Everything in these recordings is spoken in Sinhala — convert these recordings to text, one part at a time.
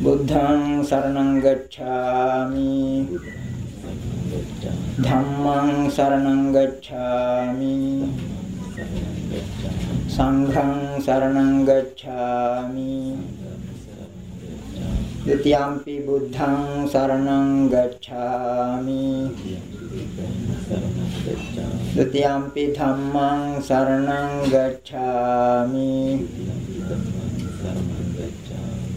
බුද්ධං සරණං ගච්ඡාමි. ධම්මං සරණං ගච්ඡාමි. සංඝං සරණං ගච්ඡාමි. ත්‍යාම්පි බුද්ධං සරණං ගච්ඡාමි. ත්‍යාම්පි ධම්මං සරණං ගච්ඡාමි.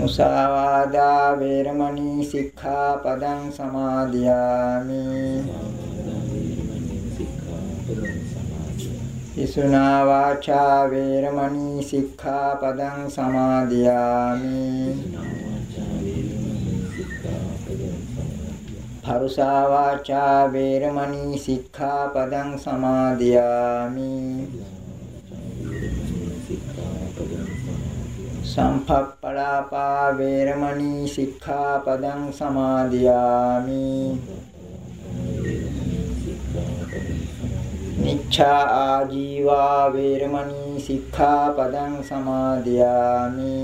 මුසාවාදා වේරමණී සික්ඛාපදං සමාදියාමි. පිසුනා වාචා වේරමණී සික්ඛාපදං සමාදියාමි. පරුසා වාචා වේරමණී සික්ඛාපදං සමාදියාමි. සම්පප්පලාපා වේරමණී සික්ඛාපදං සමාදියාමි. මිච්ඡා ආජීවා වේරමණී සික්ඛාපදං සමාදියාමි.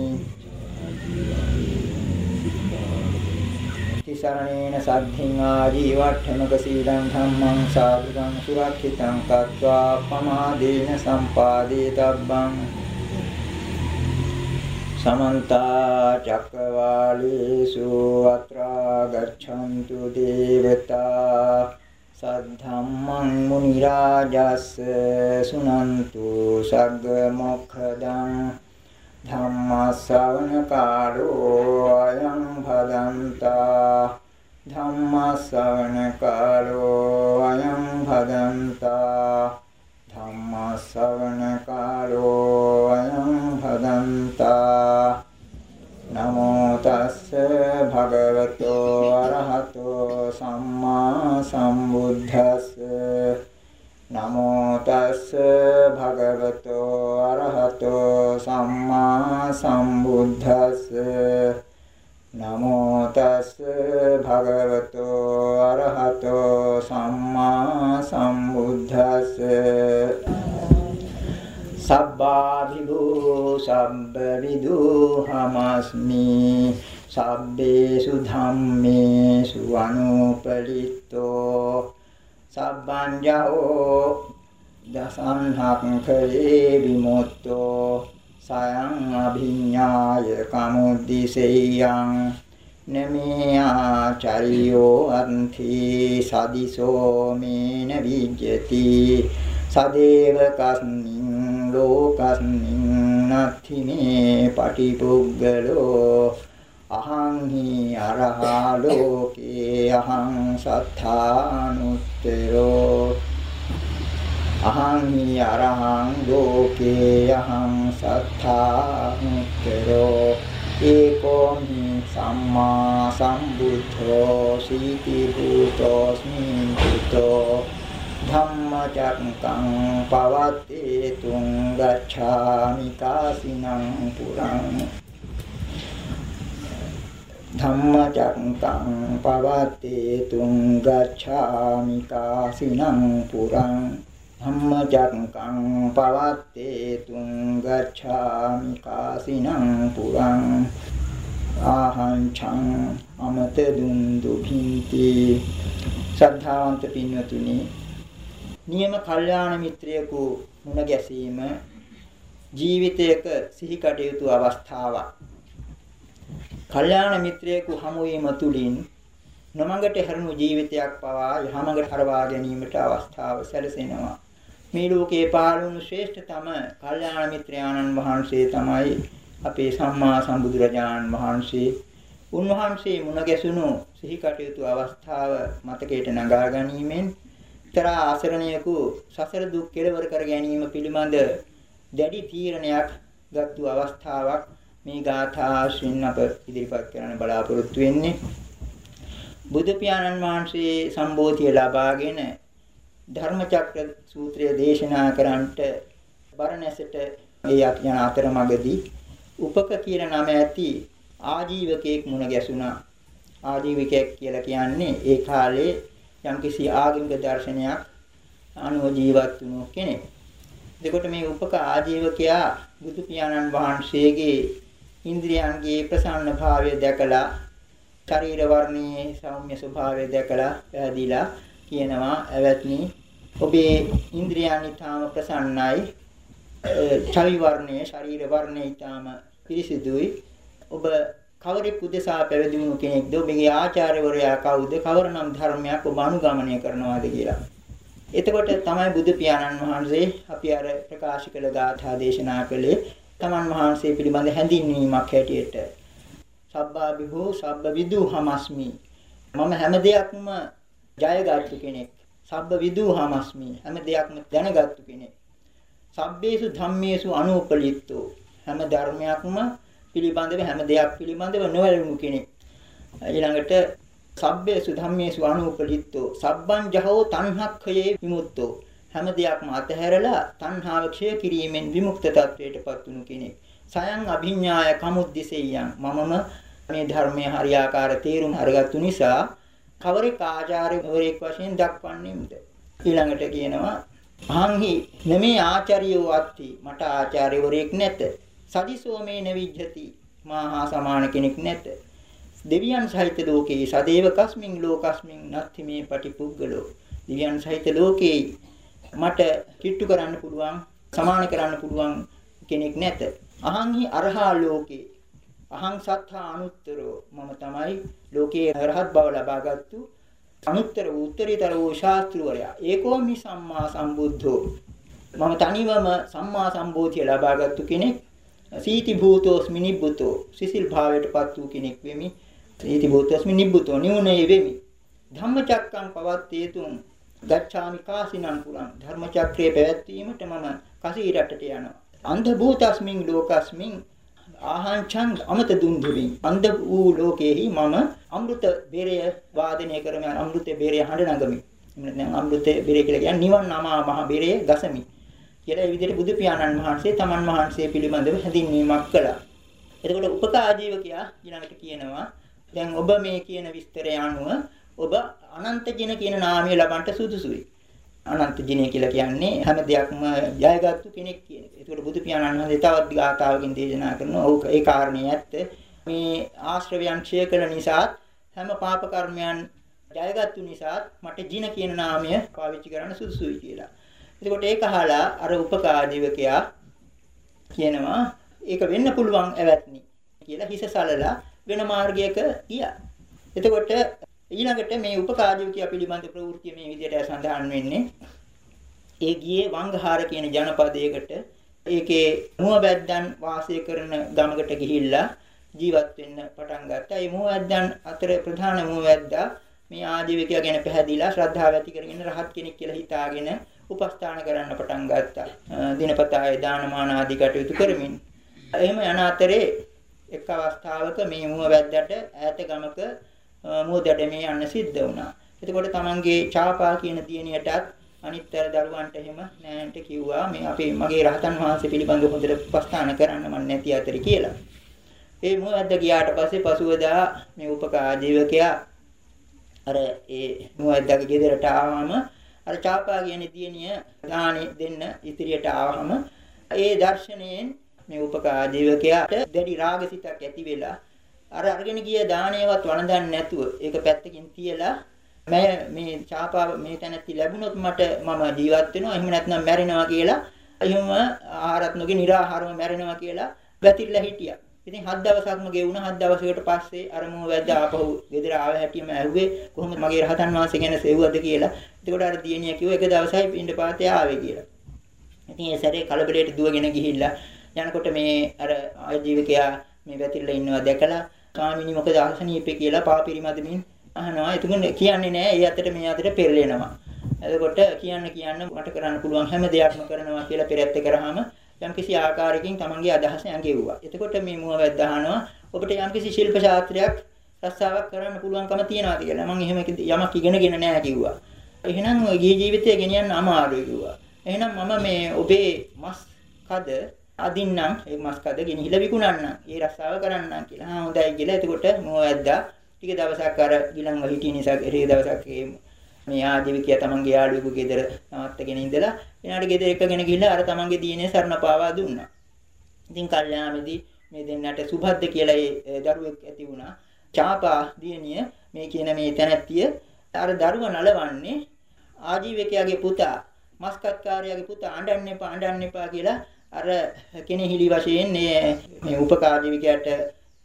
තිසරණේන සද්ධින් ආජීවට්ඨමක සීලං ධම්මං සාදුකං සුරක්ෂිතං කତ୍වා පමාදේන සම්පාදේ තබ්බං සමන්ත චක්කවාලේසු අත්‍රා ගච්ඡන්තු දේවතා සද්ධම්මං මුනි රාජස් සුනන්තු සග්ග මොක්ඛදං ධම්ම ශ්‍රවණ කාලෝ අයං භදන්තා ධම්ම ශ්‍රවණ කාලෝ අයං භදන්තා ධම්ම ශ්‍රවණ කාලෝ අයං භදන්තා නමෝ තස්ස භගවතෝ අරහතෝ සම්මා සම්බුද්දස්ස. නමෝ තස්ස භගවතෝ අරහතෝ සම්මා සම්බුද්දස්ස. නමෝ තස්ස භගවතෝ අරහතෝ සම්මා සම්බුද්දස්ස සබ්බාධිභූ සම්බ විදුහමස්මි සබ්බේසු ධම්මේසු අනුපලිත්තෝ සබ්බංජෝ දසංහක්ඛේ විමුක්තෝ සයං අභිඤ්ඤාය කමුද්දිසෙයං නමේ ආචරියෝ අන්ති සදිසෝ මේන විජ්ජති සදේව කස්මි ලෝකස්මින් නත්ථි මේ පටිපුග්ගලෝ අහං හි අරහා ලෝකේ අහං සත්තානුත්තරෝ අහං හි අරහං ලෝකේ අහං සත්තානුත්තරෝ ඒකෝ හි සම්මා සම්බුද්ධෝ සීති භූතෝස්මි බුද්ධෝ ධම්මචක්කං පවත්තේ තුං ගච්ඡාමි කාසිනං පුරං ධම්මචක්කං පවත්තේ තුං ගච්ඡාමි කාසිනං පුරං ධම්මචක්කං පවත්තේ තුං ගච්ඡාමි කාසිනං පුරං ආහංචං අමත දුන්දු භීති ශ්‍රද්ධාවන්ත පින්වතුනි නියම කල්යාණ මිත්‍රයෙකු මුණ ගැසීම ජීවිතයක සිහි කටයුතු අවස්ථාවක්. කල්යාණ මිත්‍රයෙකු හමු වීම තුලින් නොමඟට හැරුණු ජීවිතයක් පවා යහමඟට හරවා ගැනීමට අවස්ථාව සැලසෙනවා. මේ ලෝකේ පාළුණු ශ්‍රේෂ්ඨතම කල්යාණ මිත්‍රයාණන් වහන්සේ තමයි අපේ සම්මා සම්බුදුරජාණන් වහන්සේ. උන්වහන්සේ මුණ ගැසුණු සිහි කටයුතු අවස්ථාව මතකයට නගා ගැනීමෙන් එක්තරා ආසරණයක සසර දුක් කෙලවර කර ගැනීම පිළිබඳ දැඩි තීරණයක් ගත්තු අවස්ථාවක් මේ ගාථාශ්‍රින් අප ඉදිරිපත් කරන්න බලාපොරොත්තු වෙන්නේ. බුදු පියාණන් වහන්සේ සම්බෝධිය ලබාගෙන ධර්මචක්‍ර සූත්‍රය දේශනා කරන්නට බරණැසට ඒ යන අතරමඟදී උපක කියන නම ඇති ආජීවකයෙක් මුණ ගැසුණා ආජීවකයෙක් කියලා කියන්නේ ඒ කාලේ යම්කිසි ආගමික දර්ශනයක් අනුව ජීවත් වුණු කෙනෙක්. එතකොට මේ උපක ආජීවකයා බුදු පියාණන් වහන්සේගේ ඉන්ද්‍රියන්ගේ ප්‍රසන්න භාවය දැකලා ශරීර වර්ණයේ සෞම්‍ය ස්වභාවය දැකලා පැහැදිලා කියනවා ඇවැත්නි ඔබේ ඉන්ද්‍රියන් ඊටාම ප්‍රසන්නයි ඡවි වර්ණයේ ශරීර වර්ණය ඊටාම පිරිසිදුයි ඔබ කවරෙක් උදෙසා පැවිදි වුණු කෙනෙක්ද ඔබගේ ආචාර්යවරයා කවුද කවරනම් ධර්මයක් ඔබ අනුගමනය කරනවාද කියලා. එතකොට තමයි බුදු පියාණන් වහන්සේ අපි අර ප්‍රකාශ කළ ගාථා දේශනා කළේ තමන් වහන්සේ පිළිබඳ හැඳින්වීමක් හැටියට. සබ්බා විභෝ සබ්බ විදුහමස්මි. මම හැම දෙයක්ම ජයගත්තු කෙනෙක්. සබ්බ විදුහමස්මි. හැම දෙයක්ම දැනගත්තු කෙනෙක්. සබ්බේසු ධම්මේසු අනුපලිත්තෝ හැම ධර්මයක්ම පිළිබඳව හැම දෙයක් පිළිබඳව නොවැළුණු කෙනෙක්. ඊළඟට සබ්බේසු ධම්මේසු අනුපලිත්තෝ සබ්බං ජහෝ තණ්හක්ඛයේ විමුක්තෝ හැම දෙයක්ම අතහැරලා තණ්හාව ක්ෂය කිරීමෙන් විමුක්ත තත්වයටපත් වුණු කෙනෙක්. සයන් අභිඥාය කමුද්දිසෙයන් මමම මේ ධර්මයේ හරියාකාර තේරුම් අරගත්තු නිසා කවරෙක් ආචාර්යවරයෙක් වශයෙන් දක්වන්නේම්ද ඊළඟට කියනවා අහංහි නමේ ආචාර්යෝ අත්ති මට ආචාර්යවරයෙක් නැත. සදිසෝ මේ නවිජ්ජති. මාහා සමාන කෙනෙක් නැත. දෙවියන් සහිත ලෝකේ සදේව කස්මින් ලෝකස්මින් නත්ති මේ පටිපුග්ගලෝ දෙවියන් සහිත ලෝකේ මට කිට්ටු කරන්න පුළුවන් සමාන කරන්න පුළුවන් කෙනෙක් නැත. අහංහි අරහා ලෝකේ. අහං සත්තා අනුත්තරෝ. මම තමයි ලෝකේ රහත් බව ලබාගත්තු අනුත්තර උත්තරීතර වූ ශාස්ත්‍රවරයා ඒකෝමි සම්මා සම්බුද්ධෝ. මම තනිවම සම්මා සම්බෝධිය ලබාගත්තු කෙනෙක් සීති භූතෝස්මි නිබ්බුතෝ. සිසිල් භාවයටපත් වූ කෙනෙක් වෙමි. සීති භූතෝස්මි නිබ්බුතෝ නිවුනේ වෙමි. ධම්මචක්කං පවත්තේතුං ගච්ඡාමි කාසිනං පුරං. ධර්මචක්‍රයේ පැවැත්වීමට මම කසී රටට යනවා. අන්ධ භූතස්මින් ලෝකස්මින් ආහංචං අමත දුන්දුරින් අන්ධ වූ ලෝකෙහි මම අමෘත බෙරය වාදනය කරමින් අමෘත බෙරය හඬ නගමි එමුනම් අමෘත බෙරය කියලා කියන්නේ නිවන් නමා මහ බෙරය ගසමි කියලා ඒ විදිහට බුදු පියාණන් වහන්සේ තමන් වහන්සේ පිළිබඳව හැඳින්වීමක් කළා. එතකොට උපකාජීවකයා ඊළඟට කියනවා දැන් ඔබ මේ කියන විස්තරය අනුව ඔබ අනන්ත ජින කියන නාමය ලබන්න සුදුසුයි. අනන්ත ජිනය කියලා කියන්නේ හැම දෙයක්ම ජයගත්තු කෙනෙක් කියන එක. ඒකට බුදු පියාණන් වහන්සේ තවත් ගාථාවකින් දේශනා කරනවා. ඔව් ඒ කාරණේ ඇත්ත. මේ ආශ්‍රවයන් ක්ෂය කළ නිසා හැම පාප කර්මයන් ජයගත්තු නිසා මට ජින කියන නාමය පාවිච්චි කරන්න සුදුසුයි කියලා. එතකොට ඒක අහලා අර උපකාජීවකයා කියනවා ඒක වෙන්න පුළුවන් ඇවැත්නි කියලා හිස සලලා වෙන මාර්ගයක ගියා. එතකොට ඊළඟට මේ උපකාජීවකයා පිළිබඳ ප්‍රවෘත්ති මේ විදිහට සඳහන් වෙන්නේ ඒ ගියේ වංගහාර කියන ජනපදයකට ඒකේ මුවබැද්දන් වාසය කරන ගමකට ගිහිල්ලා ජීවත් වෙන්න පටන් ගත්තා. මේ මුවබැද්දන් අතර ප්‍රධාන මුවබැද්දා මේ ආජීවකයා ගැන පැහැදිලා ශ්‍රද්ධාව ඇති කරගෙන රහත් කෙනෙක් කියලා හිතාගෙන උපස්ථාන කරන්න පටන් ගත්තා. දිනපතා ඒ දානමාන ආදී කටයුතු කරමින්. එහෙම යන අතරේ එක් අවස්ථාවක මේ මුව වැද්දට ඈත ගමක මුව දැඩමේ යන්න සිද්ධ වුණා. එතකොට තමන්ගේ චාපා කියන දියණියටත් අනිත්තර දරුවන්ට එහෙම නෑන්ට කිව්වා මේ අපේ මගේ රහතන් වහන්සේ පිළිබඳව හොඳට උපස්ථාන කරන්න මම නැති අතරේ කියලා. ඒ මුවැද්ද ගියාට පස්සේ පසුවදා මේ උපකා ජීවකයා අර ඒ මුවැද්දගේ ගෙදරට ආවම අර චාපා කියන දියණිය දානි දෙන්න ඉදිරියට ආවම ඒ දර්ශනයෙන් මේ උපකා ජීවකයාට දැඩි රාගසිතක් ඇති වෙලා අර අරගෙන ගිය දාණයවත් වළඳන්නේ නැතුව ඒක පැත්තකින් තියලා මම මේ චාපාව මේ තැනatti ලැබුණොත් මට මම ජීවත් වෙනවා එහෙම නැත්නම් මැරෙනවා කියලා එහෙම ආහාරත් නොගෙන निराහාරව මැරෙනවා කියලා වැතිරිලා හිටියා. ඉතින් හත් දවසක්ම ගෙවුණා හත් දවසකට පස්සේ අර මොහ වැද්ද ආපහු ගෙදර ආව හැටිම ඇහුවේ කොහොමද මගේ රහතන් වහන්සේ ගැන සෙව්වද කියලා. එතකොට අර දියණිය කිව්වා එක දවසයි පින්ඩ පාතේ ආවේ කියලා. ඉතින් ඒ සැරේ කලබලයට දුවගෙන ගිහිල්ලා යනකොට මේ අර ආජීවකයා මේ වැතිරිලා ඉන්නවා දැකලා ස්වාමීනි මොකද අසනීපේ කියලා පාපිරිමදමින් අහනවා. එතකොට කියන්නේ නෑ ඒ අතට මේ අතට පෙරලෙනවා. එතකොට කියන්න කියන්න මට කරන්න පුළුවන් හැම දෙයක්ම කරනවා කියලා පෙරැත්ත කරාම යම්කිසි ආකාරයකින් තමන්ගේ අදහස ඇඟෙව්වා. එතකොට මේ මුව වැද්ද අහනවා ඔබට යම්කිසි ශිල්ප ශාස්ත්‍රයක් රස්සාවක් කරන්න පුළුවන්කම තියනවාද කියලා. මම එහෙම යමක් ඉගෙනගෙන නැහැ කිව්වා. එහෙනම් ගිහි ජීවිතය ගෙනියන්න අමාරුයි කිව්වා. එහෙනම් මම මේ ඔබේ මස් කද අදින්නම් ඒ මස් කද ගෙනහිලා විකුණන්නම්. ඒ රස්සාව කරන්නම් කියලා. ආ හොඳයි කියලා. එතකොට මුව වැද්දා ටික දවසක් අර ගිලන්ව හිටිය නිසා ඒ දවසක් මේ ආජීවිකයා තමන්ගේ යාළුවෙකු ගෙදර නවත්තගෙන ඉඳලා එනාට ගෙදර එකගෙන ගිහිල්ලා අර තමන්ගේ දිනේ සරණ පාවා දුන්නා. ඉතින් කල්යාමේදී මේ දෙන්නට සුභද්ද කියලා ඒ දරුවෙක් ඇති වුණා. චාපා දියණිය මේ කියන මේ තැනැත්තිය අර දරුවා නලවන්නේ ආජීවකයාගේ පුතා මස්කත්කාරයාගේ පුතා අඬන්න එපා අඬන්න එපා කියලා අර කෙනෙහිලි වශයෙන් මේ මේ උපකාජීවිකයට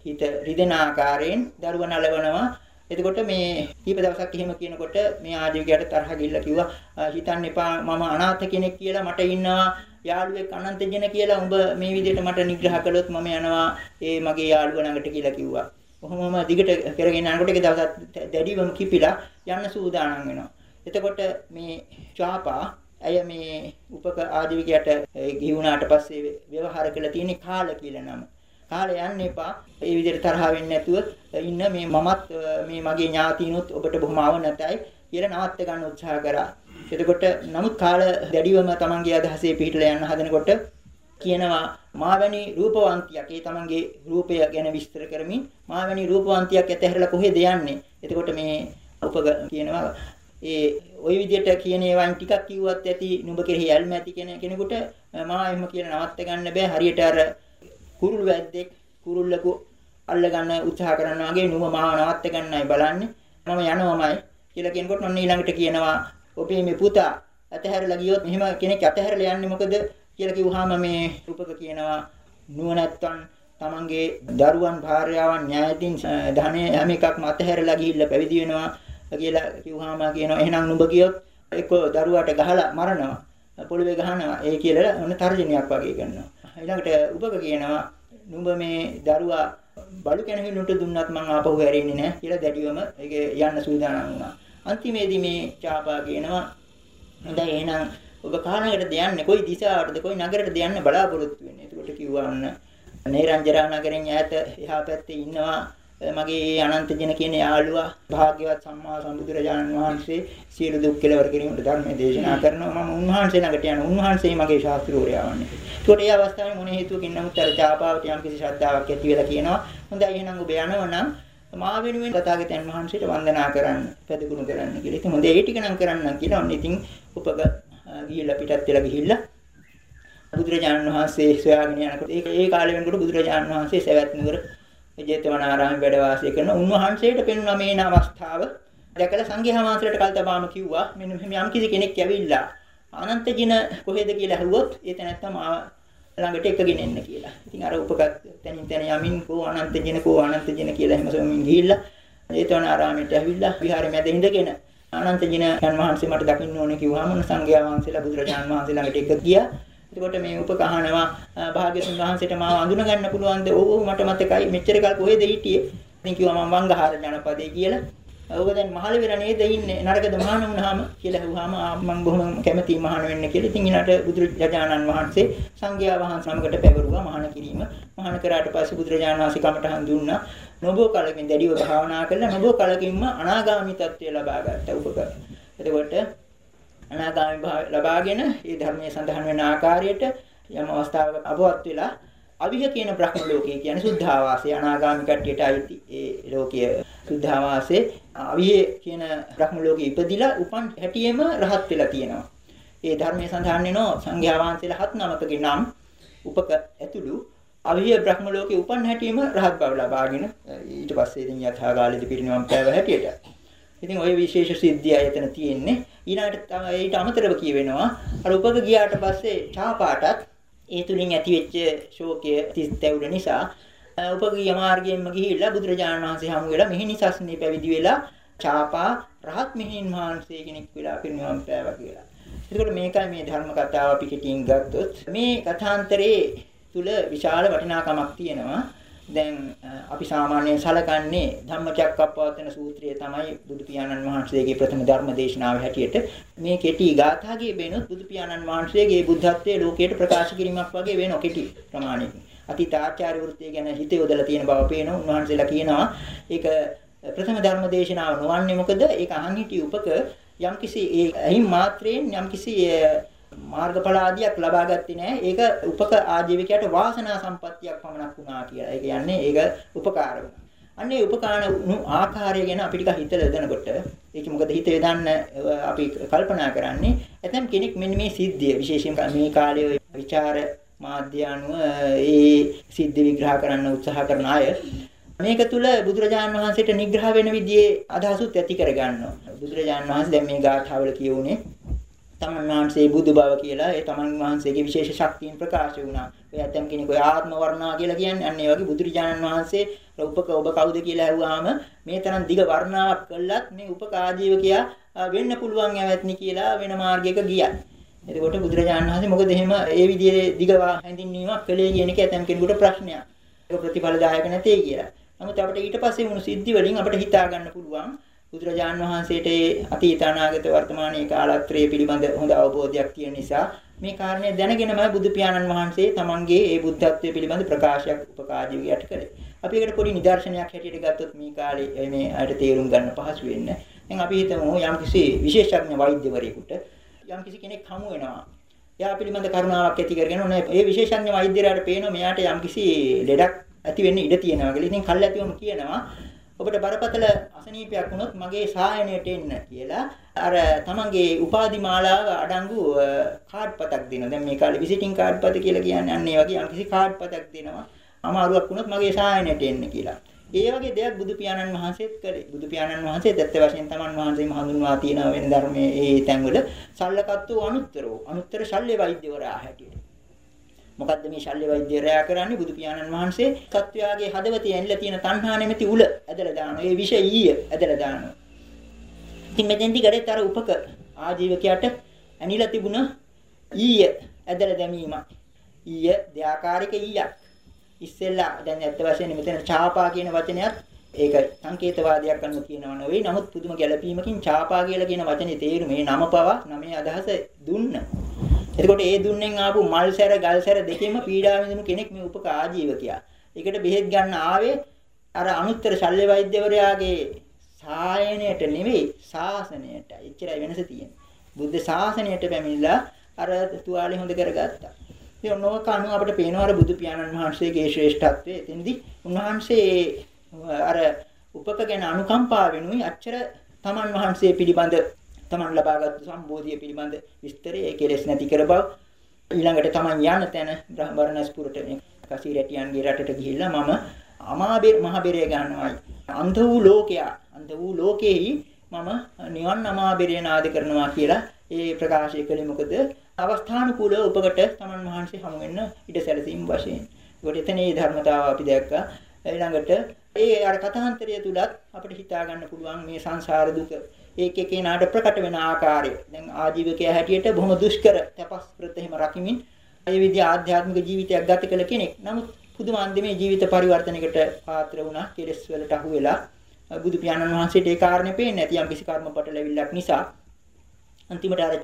හිත රිදෙන ආකාරයෙන් දරුවා නලවනවා එතකොට මේ කීප දවසක් එහෙම කියනකොට මේ ආජීවකයට තරහ ගිල්ල කිව්වා හිතන්න එපා මම අනාථ කෙනෙක් කියලා මට ඉන්නවා යාළුවෙක් අනන්තජන කියලා උඹ මේ විදිහට මට නිග්‍රහ කළොත් මම යනවා ඒ මගේ යාළුවා ළඟට කියලා කිව්වා. කොහොමම දිගට කරගෙන යනකොට එක දවසක් දැඩිවම කිපිලා යන්න සූදානම් වෙනවා. එතකොට මේ චාපා ඇය මේ උපක ආජීවකයට ගිහුණාට පස්සේ ව්‍යවහාර කළ තියෙන කාල කියලා නම. කාලේ යන්න එපා. ඒ විදිහට තරහ වෙන්නේ නැතුව ඉන්න මේ මමත් මේ මගේ ඥාතිනුත් ඔබට බොහොම අවනතයි කියලා නවත්ත ගන්න උත්සාහ කරා. එතකොට නමුත් කාල දැඩිවම තමන්ගේ අදහසේ පිටලා යන්න හදනකොට කියනවා මාවැනි රූපවන්තියක් ඒ තමන්ගේ රූපය ගැන විස්තර කරමින් මාවැනි රූපවන්තියක් ඇතහැරලා කොහෙද යන්නේ එතකොට මේ උපග කියනවා ඒ ওই විදිහට කියන ඒවායින් ටිකක් කිව්වත් ඇති නුඹ කෙරෙහි යල්ම ඇති කෙනෙකුට මා එහෙම කියන නවත්ත ගන්න බෑ. හරියට අර කුරුළු වැද්දෙක් කුරුල්ලකු අල්ල ගන්න උත්සාහ කරනවා වගේ නුඹ මාව නවත්ත ගන්නයි බලන්නේ. මම යනවමයි කියලා කියනකොට ඔන්න ඊළඟට කියනවා ඔබේ මේ පුතා අතහැරලා ගියොත් මෙහෙම කෙනෙක් අතහැරලා යන්නේ මොකද? කියලා කිව්වහම මේ රූපක කියනවා නුවණැත්තන් තමන්ගේ දරුවන් භාර්යාවන් න්‍යායතින් ධනෙ හැම එකක්ම අතහැරලා ගිහිල්ලා පැවිදි වෙනවා. කියලා කිව්වහම කියනවා එහෙනම් නුඹ ගියොත් එක්ක දරුවාට ගහලා මරනවා පොළවේ ගහනවා. ඒ කියලා ඔන්න තර්ජනයක් වගේ කරනවා. ඊළඟට උපක කියනවා නුඹ මේ දරුවා බලු කැනහිලුන්ට දුන්නත් මං ආපහු හැරෙන්නේ නැහැ කියලා දැඩිවම ඒක යන්න සූදානම් වුණා. අන්තිමේදී මේ චාපා කියනවා හොඳයි එහෙනම් ඔබ කානකටද යන්නේ කොයි දිශාවටද කොයි නගරයටද යන්න බලාපොරොත්තු වෙන්නේ? එතකොට කිව්වා අන්න නේරංජරා නගරෙන් ඈත එහා පැත්තේ ඉන්නවා. මගේ අනන්ත ජන කියන යාළුවා භාග්‍යවත් සම්මා සම්බුදුරජාණන් වහන්සේ සියලු දුක් කෙලවර කිරීමට ධර්මයේ දේශනා කරනවා මම උන්වහන්සේ ළඟට යන උන්වහන්සේ මගේ ශාස්ත්‍රෝරයා වන්නේ. ඒකට ඒ අවස්ථාවේ මොනේ හේතුවකින් නමුත් අර චාපාවට යම් කිසි ශ්‍රද්ධාවක් ඇති වෙලා කියනවා හොඳයි එහෙනම් ඔබ යනවා නම් මා වෙනුවෙන් තථාගතයන් වහන්සේට වන්දනා කරන්න, පැදකුණු කරන්න කියලා. ඉතින් හොඳ ඒ ටික නම් කරන්නම් කියලා. ඔන්න ඉතින් උපක ගිහිල්ලා පිටත් වෙලා ගිහිල්ලා බුදුරජාණන් වහන්සේ සොයාගෙන යනකොට ඒ ඒ කාලේ වෙනකොට බුදුරජාණන් වහන්සේ සවැත් නුවර ජේතවනාරාමේ වැඩ වාසය කරන උන්වහන්සේට පෙනුණා මේ අවස්ථාව. දැකලා සංඝයා වහන්සේට කල්තබාම කිව්වා මෙන්න මෙහෙම යම් කිසි කෙනෙක් ඇවිල්ලා අනන්ත ජින කොහෙද කියලා අහුවොත් ඒ තැනත්තා මාව ළඟට එකගෙන එන්න කියලා. ඉතින් අර උපකත් තනින් තන යමින් කෝ අනන්ත ජින කෝ අනන්ත ජින කියලා එහෙම සොමින් ගිහිල්ලා ජේතවනාරාමයට ඇවිල්ලා විහාරේ මැද ඉඳගෙන අනන්ත ජින යන් වහන්සේ මට දකින්න ඕනේ කිව්වම සංඝයා වහන්සේලා බුදුරජාණන් වහන්සේ ළඟට එක ගියා. එතකොට මේ උපකහනවා භාග්‍යතුන් වහන්සේට මාව අඳුන ගන්න පුළුවන්ද? ඔව් ඔව් මට මතකයි. මෙච්චර කල් කොහෙද හිටියේ? ඉතින් කිව්වා මම වංගහාර ජනපදේ කියලා. ඔබ දැන් මහල වෙර නේද ඉන්නේ? නරකද මහාන වුණාම කියලා ඇහුවාම මම බොහොම කැමතියි මහාන වෙන්න කියලා. ඉතින් ඊළාට බුදුරජාණන් වහන්සේ සංඝයා වහන්සේ නමකට පැවරුවා මහාන කිරීම. මහාන කරාට පස්සේ බුදුරජාණන් වහන්සේ කමටහන් දුන්නා. නොබෝ කලකින් දැඩිව භාවනා කළා. නොබෝ කලකින්ම අනාගාමී තත්ත්වය ලබා ගත්තා උපක. එතකොට අනාගාමී ලබාගෙන මේ ධර්මයේ සඳහන් වෙන ආකාරයට යම් අවස්ථාවක අපවත් වෙලා අවිහ කියන බ්‍රහ්ම ලෝකය කියන්නේ සුද්ධාවාසය අනාගාමී කට්ටියට අයිති ඒ ලෝකය සුද්ධාවාසයේ අවිහ කියන බ්‍රහ්ම ලෝකෙ ඉපදිලා උපන් හැටියෙම රහත් වෙලා තියෙනවා. ඒ ධර්මයේ සඳහන් වෙනවා සංඝයා වහන්සේලා හත් නමකගේ නම් උපක ඇතුළු අවිහ බ්‍රහ්ම ලෝකේ උපන් හැටියෙම රහත් බව ලබාගෙන ඊට පස්සේ ඉතින් යථාගාලෙදි පිරිනිවන් පෑව හැටියට. ඉතින් ওই විශේෂ සිද්ධිය එතන තියෙන්නේ. ඊළඟට ඊට අමතරව කියවෙනවා අර උපක ගියාට පස්සේ චාපාටත් ඒ තුලින් ඇතිවෙච්ච ශෝකය තිස්තැවුල නිසා උපගිය මාර්ගයෙන්ම ගිහිල්ලා බුදුරජාණන් වහන්සේ හමු වෙලා මෙහිනිසස්නේ පැවිදි වෙලා චාපා රහත් මෙහින් වහන්සේ කෙනෙක් වෙලා පිරිනිවන් පෑවා කියලා. එතකොට මේකයි මේ ධර්ම කතාව අපි කෙටියෙන් ගත්තොත් මේ කථාන්තරේ තුල විශාල වටිනාකමක් තියෙනවා. දැන් අපි සාමාන්‍යයෙන් සලකන්නේ ධම්මචක්කප්පවත්තන සූත්‍රය තමයි බුදු පියාණන් වහන්සේගේ ප්‍රථම ධර්ම දේශනාව හැටියට මේ කෙටි ගාථාගේ වෙනොත් බුදු පියාණන් වහන්සේගේ බුද්ධත්වයේ ලෝකයට ප්‍රකාශ කිරීමක් වගේ වෙන කෙටි ප්‍රමාණයකින්. අතීත ආචාර්ය වෘත්තිය ගැන හිත යොදලා තියෙන බව පේනවා. උන්වහන්සේලා කියනවා ඒක ප්‍රථම ධර්ම දේශනාව නොවන්නේ මොකද? ඒක අහන් හිටි උපක යම්කිසි ඒ අහිම් මාත්‍රයෙන් යම්කිසි මාර්ගඵල ආදියක් ලබා ගත්තේ නැහැ. ඒක උපක ආජීවකයට වාසනා සම්පත්තියක් පමණක් වුණා කියලා. ඒ කියන්නේ ඒක උපකාර වුණා. අන්නේ උපකාර වුණු ආකාරය ගැන අපි ටිකක් හිතලා යදනකොට ඒක මොකද හිත යදන්න අපි කල්පනා කරන්නේ ඇතම් කෙනෙක් මෙන්න මේ සිද්ධිය විශේෂයෙන් මේ කාලයේ විචාර මාධ්‍ය අනුව ඒ සිද්ධ විග්‍රහ කරන්න උත්සාහ කරන අය මේක තුල බුදුරජාණන් වහන්සේට නිග්‍රහ වෙන විදිහේ අදහසුත් ඇති කරගන්නවා. බුදුරජාණන් වහන්සේ දැන් මේ ගාථාවල කියුනේ තමන් වහන්සේ බුදු බව කියලා ඒ තමන් වහන්සේගේ විශේෂ ශක්තියෙන් ප්‍රකාශ වුණා. ඔය ඇත්තම් කෙනෙක් ඔය ආත්ම වර්ණා කියලා කියන්නේ අන්න ඒ වගේ බුදුරජාණන් වහන්සේ උපක ඔබ කවුද කියලා ඇහුවාම මේ තරම් දිග වර්ණාවක් කළත් මේ උපක ආජීවකයා වෙන්න පුළුවන් ඇවැත්නි කියලා වෙන මාර්ගයක ගියා. එතකොට බුදුරජාණන් වහන්සේ මොකද එහෙම ඒ විදිහේ දිග හැඳින්වීමක් කළේ කියන එක ඇතම් කෙනෙකුට ප්‍රශ්නයක්. ඒක ප්‍රතිඵලදායක නැtei කියලා. නමුත් අපිට ඊට පස්සේ වුණු සිද්ධි වලින් අපිට හිතා ගන්න පුළුවන් බුදුරජාන් වහන්සේට අතීත අනාගත වර්තමානයේ කාලත්‍රයේ පිළිබඳ හොඳ අවබෝධයක් තියෙන නිසා මේ කාරණය දැනගෙනමයි බුදු පියාණන් වහන්සේ තමන්ගේ ඒ බුද්ධත්වයේ පිළිබඳ ප්‍රකාශයක් උපකාජීවියට කළේ. අපි ඒකට පොඩි නිදර්ශනයක් හැටියට ගත්තොත් මේ කාලේ මේ අයට තේරුම් ගන්න පහසු වෙන්න. දැන් අපි හිතමු යම්කිසි විශේෂඥ වෛද්‍යවරයෙකුට යම්කිසි කෙනෙක් හමු වෙනවා. එයා පිළිබඳ කරුණාවක් ඇති කරගෙන ඔන්න ඒ විශේෂඥ වෛද්‍යරයාට පේනවා මෙයාට යම්කිසි ලෙඩක් ඇති වෙන්න ඉඩ තියෙනවා කියලා. ඉතින් කල්ැතිවම කියනවා ඔබට බරපතල අසනීපයක් වුණොත් මගේ සායනයට එන්න කියලා අර තමන්ගේ උපාධි මාලාව අඩංගු කාඩ් පතක් දෙනවා. දැන් මේ කාලේ විසිටින් කාඩ් පත කියලා කියන්නේ අන්න ඒ වගේ යම්කිසි කාඩ් පතක් දෙනවා. අමාරුවක් වුණොත් මගේ සායනයට එන්න කියලා. ඒ වගේ දෙයක් බුදු පියාණන් වහන්සේත් කළේ. බුදු පියාණන් වහන්සේ දත්ත වශයෙන් තමන් වහන්සේම හඳුන්වා තියෙන වෙන ධර්මයේ ඒ තැන්වල සල්ලකත්තු අනුත්තරෝ අනුත්තර ශල්්‍ය වෛද්‍යවරයා හැටියට. මොකද්ද මේ ශල්්‍ය වෛද්‍යරයා කරන්නේ බුදු පියාණන් වහන්සේ සත්වයාගේ හදවතේ ඇනිලා තියෙන තණ්හා නැමැති උල ඇදලා දානවා. ඒ විෂ ඊය ඇදලා දානවා. ඉතින් මෙතෙන්දි ගඩේත් අර උපක ආජීවකයට ඇනිලා තිබුණ ඊය ඇදලා දැමීම. ඊය දෙආකාරික ඊයක්. ඉස්සෙල්ලා දැන් ඇත්ත වශයෙන්ම මෙතන චාපා කියන වචනයත් ඒක සංකේතවාදයක් අනුව කියනවා නෙවෙයි. නමුත් පුදුම ගැළපීමකින් චාපා කියලා කියන වචනේ තේරුම මේ නම පවා නමේ අදහස දුන්න. එතකොට ඒ දුන්නෙන් ආපු මල් සැර ගල් සැර දෙකෙන්ම පීඩා විඳින කෙනෙක් මේ උපක ආජීවකයා. ඒකට බෙහෙත් ගන්න ආවේ අර අනුත්තර ශල්්‍ය වෛද්‍යවරයාගේ සායනයට නෙවෙයි ශාසනයට. එච්චරයි වෙනස තියෙන්නේ. බුද්ධ ශාසනයට පැමිණිලා අර තුවාලේ හොඳ කරගත්තා. ඉතින් ඔන්නෝක අනුව අපිට පේනවා අර බුදු පියාණන් වහන්සේගේ ශ්‍රේෂ්ඨත්වය. එතෙන්දී උන්වහන්සේ අර උපක ගැන අනුකම්පා වෙනුයි අච්චර තමන් වහන්සේ පිළිබඳ තමන් ලබාගත් සම්බෝධිය පිළිබඳ විස්තරය ඒ කෙලෙස් නැති කර බව ඊළඟට තමන් යන තැන බ්‍රහ්මරණස්පුරට මේ කසීරැටියන්ගේ රටට ගිහිල්ලා මම අමාබෙර මහබෙරය ගන්නවායි අන්ධ වූ ලෝකයා අන්ධ වූ ලෝකෙහි මම නිවන් අමාබෙරය නාද කරනවා කියලා ඒ ප්‍රකාශය කළේ මොකද අවස්ථානුකූලව උපකට තමන් වහන්සේ හමු වෙන්න ඉඩ සැලසීම් වශයෙන්. ඒකට එතන මේ ධර්මතාව අපි දැක්කා. ඊළඟට ඒ අර කථාන්තරය තුලත් අපිට හිතා ගන්න පුළුවන් මේ සංසාර දුක ඒක එකිනාට ප්‍රකට වෙන ආකාරය. දැන් ආජීවකයා හැටියට බොහොම දුෂ්කර තපස් ප්‍රත එහෙම රකිමින් ඒ විදිහ ආධ්‍යාත්මික ජීවිතයක් ගත කළ කෙනෙක්. නමුත් පුදුම අන්දමේ ජීවිත පරිවර්තනයකට පාත්‍ර වුණා. කෙලෙස් වලට අහු වෙලා බුදු පියාණන් වහන්සේට ඒ කාරණේ පේන්නේ නැති යම් කිසි කර්මපට ලැබිල්ලක් නිසා අන්තිමට අර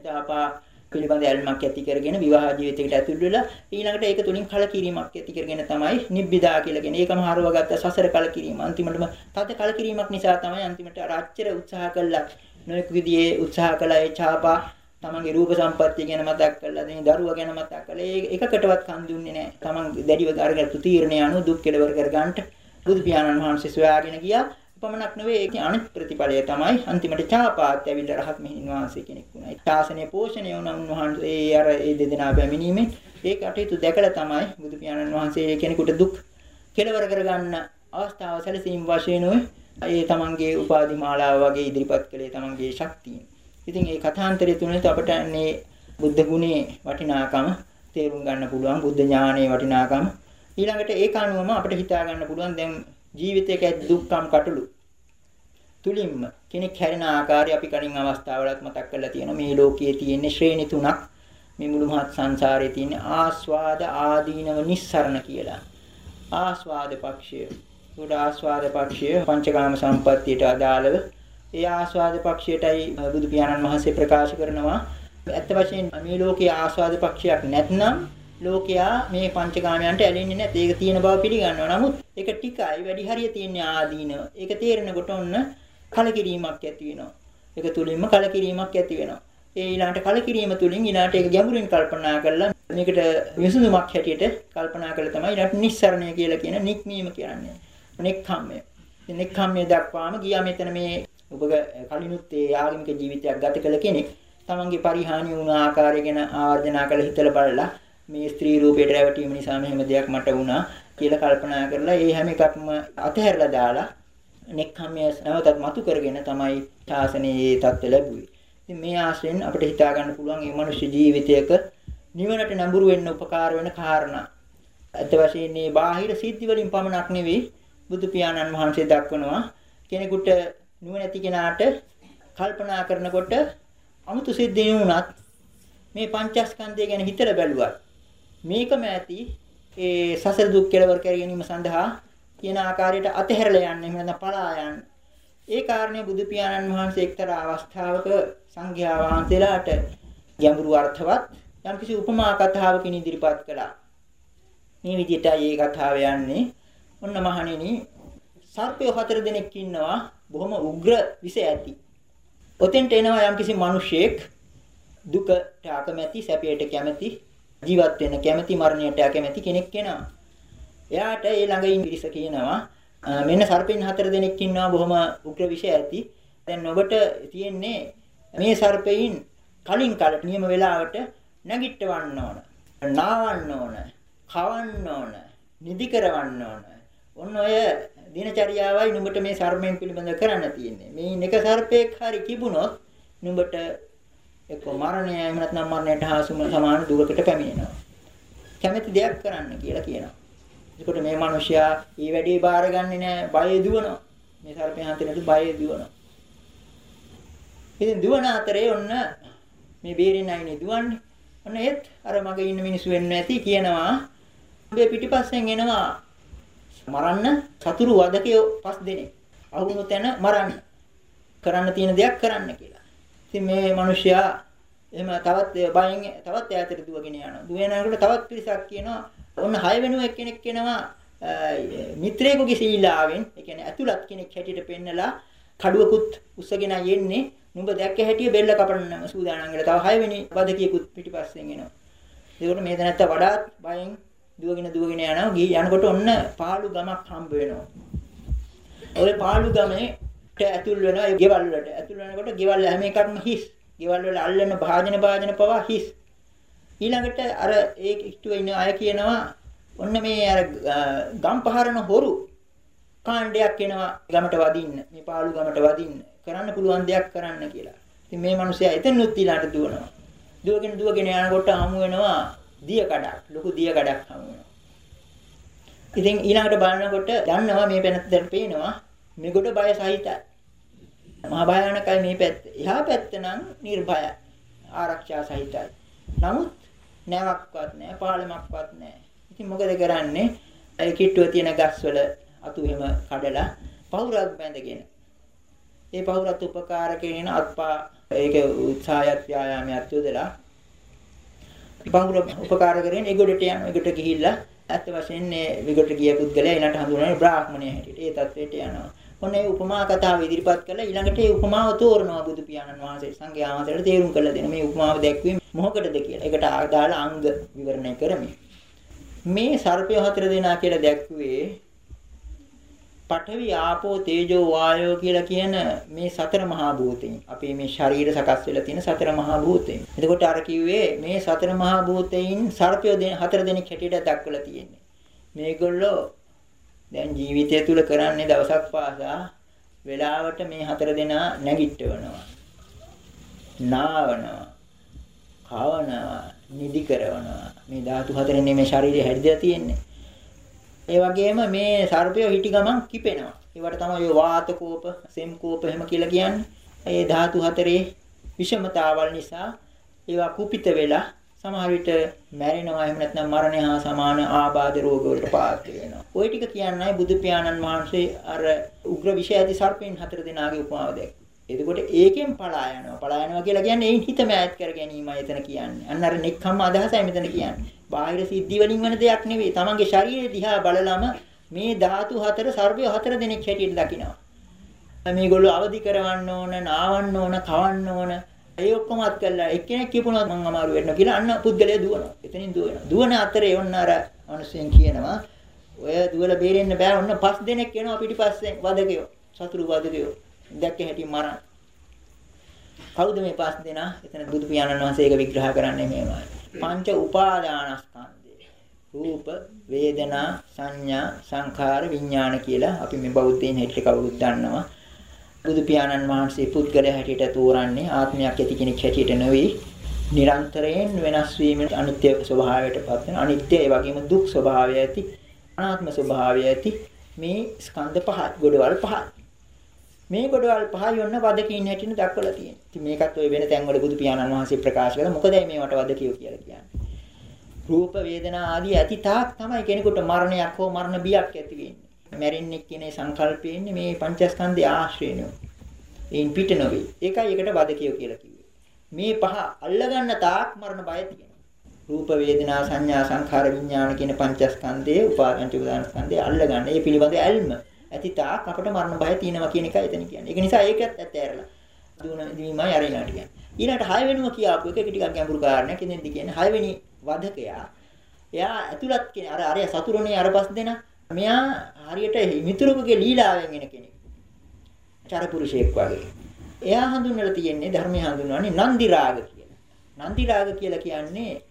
පිළිබඳ ඇල්මක් ඇති කරගෙන විවාහ ජීවිතයකට ඇතුල් වෙලා ඊළඟට ඒක තුලින් කලකිරීමක් ඇති කරගෙන තමයි නිබ්බිදා කියලා කියන්නේ. ඒකම හරවගත්ත සසර කලකිරීම. අන්තිමටම තද කලකිරීමක් නිසා තමයි අන්තිමට අර අච්චර උත්සාහ කළා. නොයෙක් විදිහේ උත්සාහ කළා ඒ ඡාපා තමන්ගේ රූප සම්පත්තිය ගැන මතක් කරලා දෙන දරුවා ගැන මතක් කරලා ඒ එකකටවත් කන් දුන්නේ නැහැ. තමන් දැඩිව අරගත්තු තීරණය අනුව දුක් කෙලවර කර ගන්නට බුදු පියාණන් වහන්සේ සොයාගෙන ගියා. පමණක් නෙවෙයි ඒකේ අනිත් ප්‍රතිඵලය තමයි අන්තිමට චාපාත් ඇවිල්ලා රහත් මෙහිණන් වහන්සේ කෙනෙක් වුණා. ශාසනය පෝෂණය වුණ උන්වහන්සේ ඒ අර ඒ දෙදෙනා බැමිනීමෙන් ඒ කටයුතු දැකලා තමයි බුදු පියාණන් වහන්සේ කෙනෙකුට දුක් කෙලවර කරගන්න අවස්ථාව සැලසීම් වශයෙන් ඒ තමන්ගේ උපාධි මාලාව වගේ ඉදිරිපත් කළේ තමන්ගේ ශක්තිය. ඉතින් ඒ කථාන්තරය තුනත් අපට මේ බුද්ධ ගුණේ වටිනාකම තේරුම් ගන්න පුළුවන් බුද්ධ ඥානයේ වටිනාකම ඊළඟට ඒක අනුවම අපිට හිතා ගන්න පුළුවන් දැන් ජීවිතයක දුක්ඛම් කටළු තුලින්ම කෙනෙක් හැරෙන ආකාරය අපි කලින් අවස්ථාවලත් මතක් කරලා තියෙනවා. මේ ලෝකයේ තියෙන ශ්‍රේණි තුනක්. මේ මුළු මහත් සංසාරයේ තියෙන ආස්වාද ආදීනව නිස්සරණ කියලා. ආස්වාද පක්ෂය. උඩ ආස්වාද පක්ෂය පංචකාම සම්පත්තියට අදාළව ඒ ආස්වාද පක්ෂයටයි බුදු පියාණන් වහන්සේ ප්‍රකාශ කරනවා. ඇත්ත වශයෙන් මේ ලෝකයේ ආස්වාද පක්ෂයක් නැත්නම් ලෝකයා මේ පංචකාමයන්ට ඇලෙන්නේ නැත්. ඒක තියෙන බව පිළිගන්නවා. නමුත් ඒක ටිකයි වැඩි හරිය තියෙන ආදීනව. ඒක තේරෙනකොට ඔන්න කලකිරීමක් ඇති වෙනවා. ඒක තුලින්ම කලකිරීමක් ඇති වෙනවා. ඒ ඊළාට කලකිරීම තුලින් ඊළාට ඒක ගැඹුරින් කල්පනා කරලා මේකට විසඳුමක් හැටියට කල්පනා කළා තමයි ඊළාට නිස්සරණය කියලා කියන නික්මීම කියන්නේ. නෙක්ඛම්මය. නෙක්ඛම්මය දක්වාම ගියා මෙතන මේ ඔබ කලිනුත් ඒ ආගමික ජීවිතයක් ගත කළ කෙනෙක් තමන්ගේ පරිහානිය වුණ ආකාරය ගැන ආවර්ජනා කළ හිතලා බලලා මේ ස්ත්‍රී රූපයට රැවටීම නිසා මෙහෙම දෙයක් මට වුණා කියලා කල්පනා කරලා ඒ හැම එකක්ම අතහැරලා දාලා නෙක්ඛම්මය නැවතත් මතු කරගෙන තමයි ශාසනයේ தත්ත්ව ලැබුවේ. ඉතින් මේ ආශ්‍රයෙන් අපිට හිතා ගන්න පුළුවන් මේ මනුෂ්‍ය ජීවිතයක නිවනට නඹුරු වෙන්න උපකාර වෙන කාරණා. අත් වශයෙන් මේ බාහිර සිද්ධි වලින් පමණක් නෙවෙයි බුදු පියාණන් වහන්සේ දක්වනවා කෙනෙකුට නුවණැති කෙනාට කල්පනා කරනකොට අමුතු සිද්ධිය වුණත් මේ පංචස්කන්ධය ගැන හිතලා බැලුවා. මේකම ඇති ඒ සසර දුක් කෙලවර කර ගැනීම සඳහා කියන ආකාරයට අතහැරලා යන්නේ එහෙම නැත්නම් පලා යන්නේ. ඒ කාරණේ බුදු පියාණන් වහන්සේ එක්තරා අවස්ථාවක සංඝයා වහන්සේලාට ගැඹුරු අර්ථවත් යම්කිසි උපමා කතාවකින් ඉදිරිපත් කළා. මේ විදිහටයි මේ කතාව යන්නේ. ඔන්න මහණෙනි සර්පය හතර දෙනෙක් ඉන්නවා බොහොම උග්‍ර විෂ ඇති. ඔතෙන්ට එනවා යම්කිසි මිනිහෙක් දුකට අකමැති සැපයට කැමැති ජීවත් වෙන්න කැමැති මරණයට අකමැති කෙනෙක් එනවා. එයාට ඒ ළඟ ඉන්න පිරිස කියනවා මෙන්න සර්පෙන් හතර දෙනෙක් ඉන්නවා බොහොම උග්‍ර විෂ ඇති. දැන් ඔබට තියෙන්නේ මේ සර්පෙයින් කලින් කලට නියම වෙලාවට නැගිටවන්න ඕන. නාවන්න ඕන. කවන්න ඕන. නිදි කරවන්න ඕන. ඔන්න ඔය දිනචරියාවයි නුඹට මේ සර්පයෙන් පිළිබඳව කරන්න තියෙන්නේ. මේ එක සර්පෙක් හරි කිඹුනොත් නුඹට එක්ක මරණය එහෙම නැත්නම් මරණයට හා සමාන දුකකට පැමිණෙනවා. කැමැති දෙයක් කරන්න කියලා කියනවා. එතකොට මේ මිනිසයා ඊ වැඩේ බාරගන්නේ නැහැ, බය දුවනවා. මේ සර්පයන් හිතේට බය දුවනවා. ඉතින් දුවන අතරේ ඔන්න මේ බේරෙන්න අයිනේ දුවන්නේ. ඔන්න ඒත් අර මගේ ඉන්න මිනිස්සු වෙන්නේ නැති කියනවා. මේ පිටිපස්සෙන් එනවා මරන්න චතුරු වදකයෝ පස් දෙනෙක්. අහුණු තැන මරන්න. කරන්න තියෙන දෙයක් කරන්න කියලා. ඉතින් මේ මිනිසයා එහෙම තවත් බයෙන් තවත් ඈතට දුවගෙන යනවා. දුවනකොට තවත් පිරිසක් කියනවා ඔන්න 6 වෙනුව කෙනෙක් එනවා මිත්‍රයෙකුගේ සීලාවෙන් ඒ කියන්නේ ඇතුළත් කෙනෙක් හැටියට පෙන්නලා කඩුවකුත් උස්සගෙන යන්නේ නුඹ දැක්ක හැටිය බෙල්ල කපන්න සූදානම් වෙලා තව 6 වෙනි වදකියකුත් පිටිපස්සෙන් එනවා. ඒකට මේ දැනත්ත වඩාත් බයෙන් දුවගෙන දුවගෙන යනවා. ගිහ යනකොට ඔන්න පාළු ගමක් හම්බ වෙනවා. ඔය පාළු ගමේට ඇතුල් වෙනවා ඒ ගෙවල් වලට. ඇතුල් වෙනකොට ගෙවල් හැම එකක්ම හිස්. ගෙවල් වල අල්ලන භාජන භාජන පවා හිස්. ඊළඟට අර ඒ කිට්ටුවේ ඉන්න අය කියනවා ඔන්න මේ අර ගම් පහරන හොරු කාණ්ඩයක් එනවා ගමට වදින්න. මේ පාළු ගමට වදින්න. කරන්න පුළුවන් දෙයක් කරන්න කියලා. ඉතින් මේ මිනිසයා එතනොත් ඊළාට දුවනවා. දුවගෙන දුවගෙන යනකොට හමු වෙනවා දිය කඩක්. ලොකු දිය කඩක් හමු වෙනවා. ඉතින් ඊළඟට බලනකොට දන්නවා මේ පැත්තට පේනවා මේකට බය සහිතයි. මහා භයානකයි මේ පැත්ත. එහා පැත්ත නම් නිර්භයයි. ආරක්ෂා සහිතයි. නමුත් නැවක්වත් නැහැ, පාලමක්වත් නැහැ. ඉතින් මොකද කරන්නේ? ඒ කිට්ටුව තියෙන ගස්වල අතු එහෙම කඩලා පහුරක් බැඳගෙන. ඒ පහුරත් උපකාර කරගෙන අත්පා ඒක උත්සාහයත් ව්‍යායාමයක් යොදලා පහුර උපකාර කරගෙන ඒගොඩට යන ඒගොඩට ගිහිල්ලා ඇත්ත වශයෙන් මේ විගොඩට ගිය පුද්ගලයා ඊළඟට හඳුනන්නේ බ්‍රාහ්මණය හැටියට. ඒ තත්වයට යනවා. ඔන්න ඒ උපමා කතාව ඉදිරිපත් කළා ඊළඟට ඒ උපමාව තෝරනවා බුදු පියාණන් වහන්සේ සංඝයා වහන්සේට තේරුම් කරලා දෙන මේ උපමාව දැක්වීම මොකටද කියලා. ඒකට ආදාළ අංග විවරණය කරමි. මේ සර්පය හතර දෙනා කියලා දැක්ුවේ පඨවි ආපෝ තේජෝ වායෝ කියලා කියන මේ සතර මහා භූතයන්. අපේ මේ ශරීර සකස් වෙලා තියෙන සතර මහා භූතයන්. එතකොට අර කිව්වේ මේ සතර මහා භූතයන් සර්පය හතර දෙනෙක් හැටියට දක්වලා තියෙන්නේ. මේගොල්ලෝ දැන් ජීවිතය තුල කරන්නේ දවසක් පාසා වෙලාවට මේ හතර දෙනා නැගිටවනවා. නාවනවා. කවනවා. නිදි කරනවා. මේ ධාතු හතරෙන් මේ ශරීරය හැදිලා තියෙන්නේ. ඒ වගේම මේ සර්පය හිටි ගමන් කිපෙනවා. ඒවට තමයි වාත කෝප, සෙම් කෝප එහෙම කියලා කියන්නේ. ඒ ධාතු හතරේ විෂමතාවල් නිසා ඒවා කුපිත වෙලා සමහර විට මැරෙනවා එහෙම නැත්නම් මරණය හා සමාන ආබාධ රෝග වලට පාත්‍ර වෙනවා. ওই ටික කියන්නයි බුදු පියාණන් වහන්සේ අර උග්‍ර විෂයදි සර්පෙන් හතර දෙනාගේ උපමාව දැක්කේ. එතකොට ඒකෙන් පලා යනවා. පලා යනවා කියලා කියන්නේ ඒන් හිත මෑත් කර ගැනීමයි එතන කියන්නේ. අන්න අර නෙක්ඛම්ම අදහසයි මෙතන කියන්නේ. බාහිර සිද්ධි වලින් වෙන දෙයක් නෙවෙයි. තමන්ගේ ශරීරය දිහා බලලම මේ ධාතු හතර සර්වය හතර දෙනෙක් හැටියට දකිනවා. මේගොල්ලෝ අවදි කරවන්න ඕන, නාවන්න ඕන, කවන්න ඕන. ඒ ඔක්කොම අත් කළා. එක්කෙනෙක් කියපුණා මං අමාරු වෙන්න කියලා අන්න පුද්ගලයා දුවනවා. එතනින් දුවනවා. දුවන අතරේ ඔන්න අර මිනිස්සුන් කියනවා ඔය දුවලා බේරෙන්න බෑ. ඔන්න පස් දෙනෙක් එනවා පිටිපස්සෙන් වදකයෝ. සතුරු වදකයෝ. දැක්ක හැටි මරණ. කවුද මේ පස් දෙනා? එතන බුදු පියාණන් වහන්සේ ඒක විග්‍රහ කරන්නේ මේවයි. පංච උපාදානස්කන්ධය. රූප, වේදනා, සංඥා, සංඛාර, විඥාන කියලා අපි මේ බෞද්ධයින් හැටියට කවුරුත් දන්නවා. බුදු පියාණන් වහන්සේ පුද්ගලයා හැටියට තෝරන්නේ ආත්මයක් ඇති කෙනෙක් හැටියට නෙවෙයි. නිරන්තරයෙන් වෙනස් වීමේ අනිත්‍ය ස්වභාවයට පත් වෙන අනිත්‍ය ඒ වගේම දුක් ස්වභාවය ඇති අනාත්ම ස්වභාවය ඇති මේ ස්කන්ධ පහ ගොඩවල් පහයි. මේ ගොඩවල් පහයි ඔන්න වදකින් හැටින් දක්වලා තියෙනවා. ඉතින් මේකත් ඔය වෙන තැන්වල බුදු පියාණන් වහන්සේ ප්‍රකාශ කළා. මොකදයි මේවට වදකියෝ කියලා කියන්නේ. රූප වේදනා ආදී ඇති තාක් තමයි කෙනෙකුට මරණයක් හෝ මරණ බියක් ඇති වෙන්නේ. මැරෙන්නේ කියන සංකල්පය ඉන්නේ මේ පංචස්කන්ධයේ ආශ්‍රයනේ. ඒන් පිට නොවේ. ඒකයි ඒකට වදකියෝ කියලා කිව්වේ. මේ පහ අල්ලගන්න තාක් මරණ බය තියෙනවා. රූප වේදනා සංඥා සංඛාර විඥාන කියන පංචස්කන්ධයේ උපාදාන චුදාන ස්කන්ධය අල්ලගන්න. ඒ පිළිබඳ ඇල්ම ඇති තාක් අපට මරණ බය තියෙනවා කියන එකයි එතන කියන්නේ. ඒක නිසා ඒකත් ඇත්ත ඇරලා දුන දිවීමයි අරිනාට කියන්නේ. ඊළඟට 6 වෙනුම කියාපු එක ටිකක් ගැඹුරු කාරණයක්. ඉතින්දි කියන්නේ 6 වෙනි වදකයා. එයා ඇතුළත් කියන අර අරය සතුරුනේ අර පස් දෙනා. මෙයා හරියට මිතුරුකගේ ලීලාවෙන් එන කෙනෙක්. චර පුරුෂයෙක් වගේ. එයා හඳුන්වලා තියෙන්නේ ධර්මයේ හඳුන්වන්නේ නන්දි රාග කියලා. නන්දි රාග කියලා කියන්නේ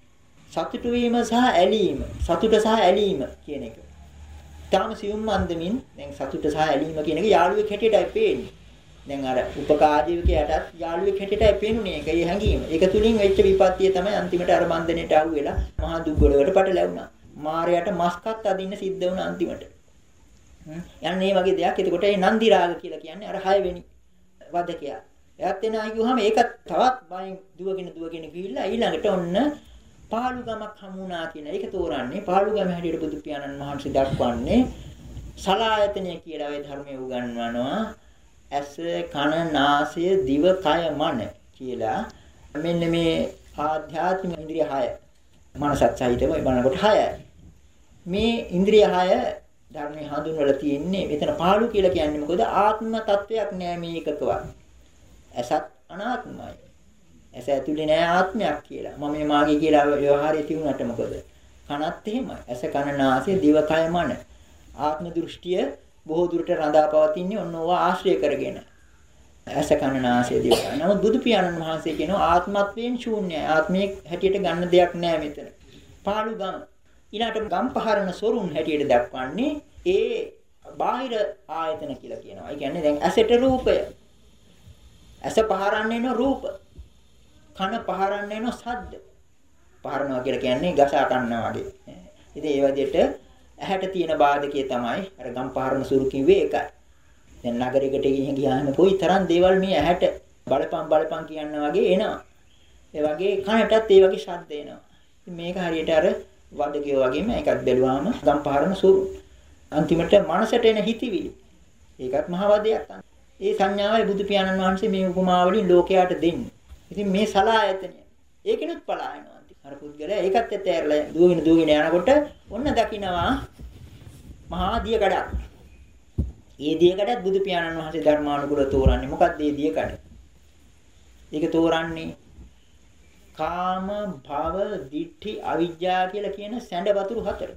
සතුටු වීම සහ ඇලීම, සතුට සහ ඇලීම කියන එක. තාම සියුම් අන්දමින් දැන් සතුට සහ ඇලීම කියන එක යාළුවෙක් හැටියටයි පේන්නේ. දැන් අර උපකාජීවකයටත් යාළුවෙක් හැටියටයි පේනුනේ ඒක ඒ හැඟීම. ඒක තුලින් වෙච්ච විපත්තිය තමයි අන්තිමට අර බන්ධනයට අහු වෙලා මහා දුක් ගොඩකට පටලැවුණා. මාරයට මස්කත් අදින්න සිද්ධ වුණා අන්තිමට. යන්නේ මේ වගේ දෙයක්. එතකොට ඒ නන්දි රාග කියලා කියන්නේ අර 6 වෙනි වදකයා. එයාත් එන ආගියුවාම ඒකත් තවත් බයෙන් දුවගෙන දුවගෙන ගිහිල්ලා ඊළඟට ඔන්න පාළු ගමක් හමුණා කියන එක තෝරන්නේ පාළු ගම හැටියට බුදු පියාණන් වහන්සේ දක්වන්නේ සලායතනය කියලා ওই ධර්මයේ උගන්වනවා ඇස කන නාසය දිව කය මන කියලා මෙන්න මේ ආධ්‍යාත්මික ඉන්ද්‍රිය 6 මනසත් සහිතව බලනකොට 6යි මේ ඉන්ද්‍රිය 6 ධර්මයේ හඳුන්වලා තියෙන්නේ මෙතන පාළු කියලා කියන්නේ මොකද ආත්ම තත්වයක් නෑ මේකකවත් ඇසත් අනාත්මයි ඇස ඇතුලේ නෑ ආත්මයක් කියලා. මම මේ මාගේ කියලා ව්‍යවහාරයේ තියුණාට මොකද? කනත් එහෙමයි. ඇස කන නාසය දිව කය මන. ආත්ම දෘෂ්ටිය බොහෝ දුරට රඳා පවතින්නේ ඔන්න ඕවා ආශ්‍රය කරගෙන. ඇස කන නාසය දිව කය. නමුත් බුදු පියාණන් වහන්සේ කියනවා ආත්මත්වයෙන් ශූන්‍යයි. ආත්මයේ හැටියට ගන්න දෙයක් නෑ මෙතන. පාළු ගම් ඊළාට ගම් පහරන සොරුන් හැටියට දක්වන්නේ ඒ බාහිර ආයතන කියලා කියනවා. ඒ කියන්නේ දැන් ඇසට රූපය. ඇස පහරන්නේ නෝ රූප. කන පහරන්න එන සද්ද. පහරනවා කියලා කියන්නේ ගසා ගන්නවා වගේ. ඉතින් ඒ වදිහට ඇහැට තියෙන බාධකයේ තමයි අර ගම් පහරන සුරු කිව්වේ ඒකයි. දැන් නගරයකට ගිහින් ගියාම කොයි තරම් දේවල් මේ ඇහැට බලපං බලපං කියන වගේ එනවා. ඒ වගේ කනටත් ඒ වගේ ශබ්ද එනවා. මේක හරියට අර වදකිය වගේම එකක් බැලුවාම ගම් පහරන සුරු. අන්තිමට මනසට එන හිතිවිලි. ඒකත් මහ වදයක් තමයි. ඒ සංඥාවයි බුදු පියාණන් වහන්සේ මේ උපමාවලින් ලෝකයට දෙන්නේ. ඉතින් මේ සලායතනය ඒකිනුත් පලා යනවා. අර පුද්ගලයා ඒකත් ඇතෑරලා දුවගෙන දුවගෙන යනකොට ඔන්න දකින්නවා මහා දිය ගඩක්. ඒ දියකඩත් බුදු පියාණන් වහන්සේ ධර්මානුකූලව තෝරන්නේ මොකක්ද ඒ දියකඩ? ඒක තෝරන්නේ කාම භව දිඨි අවිජ්ජා කියලා කියන සැඬ වතුරු හතර.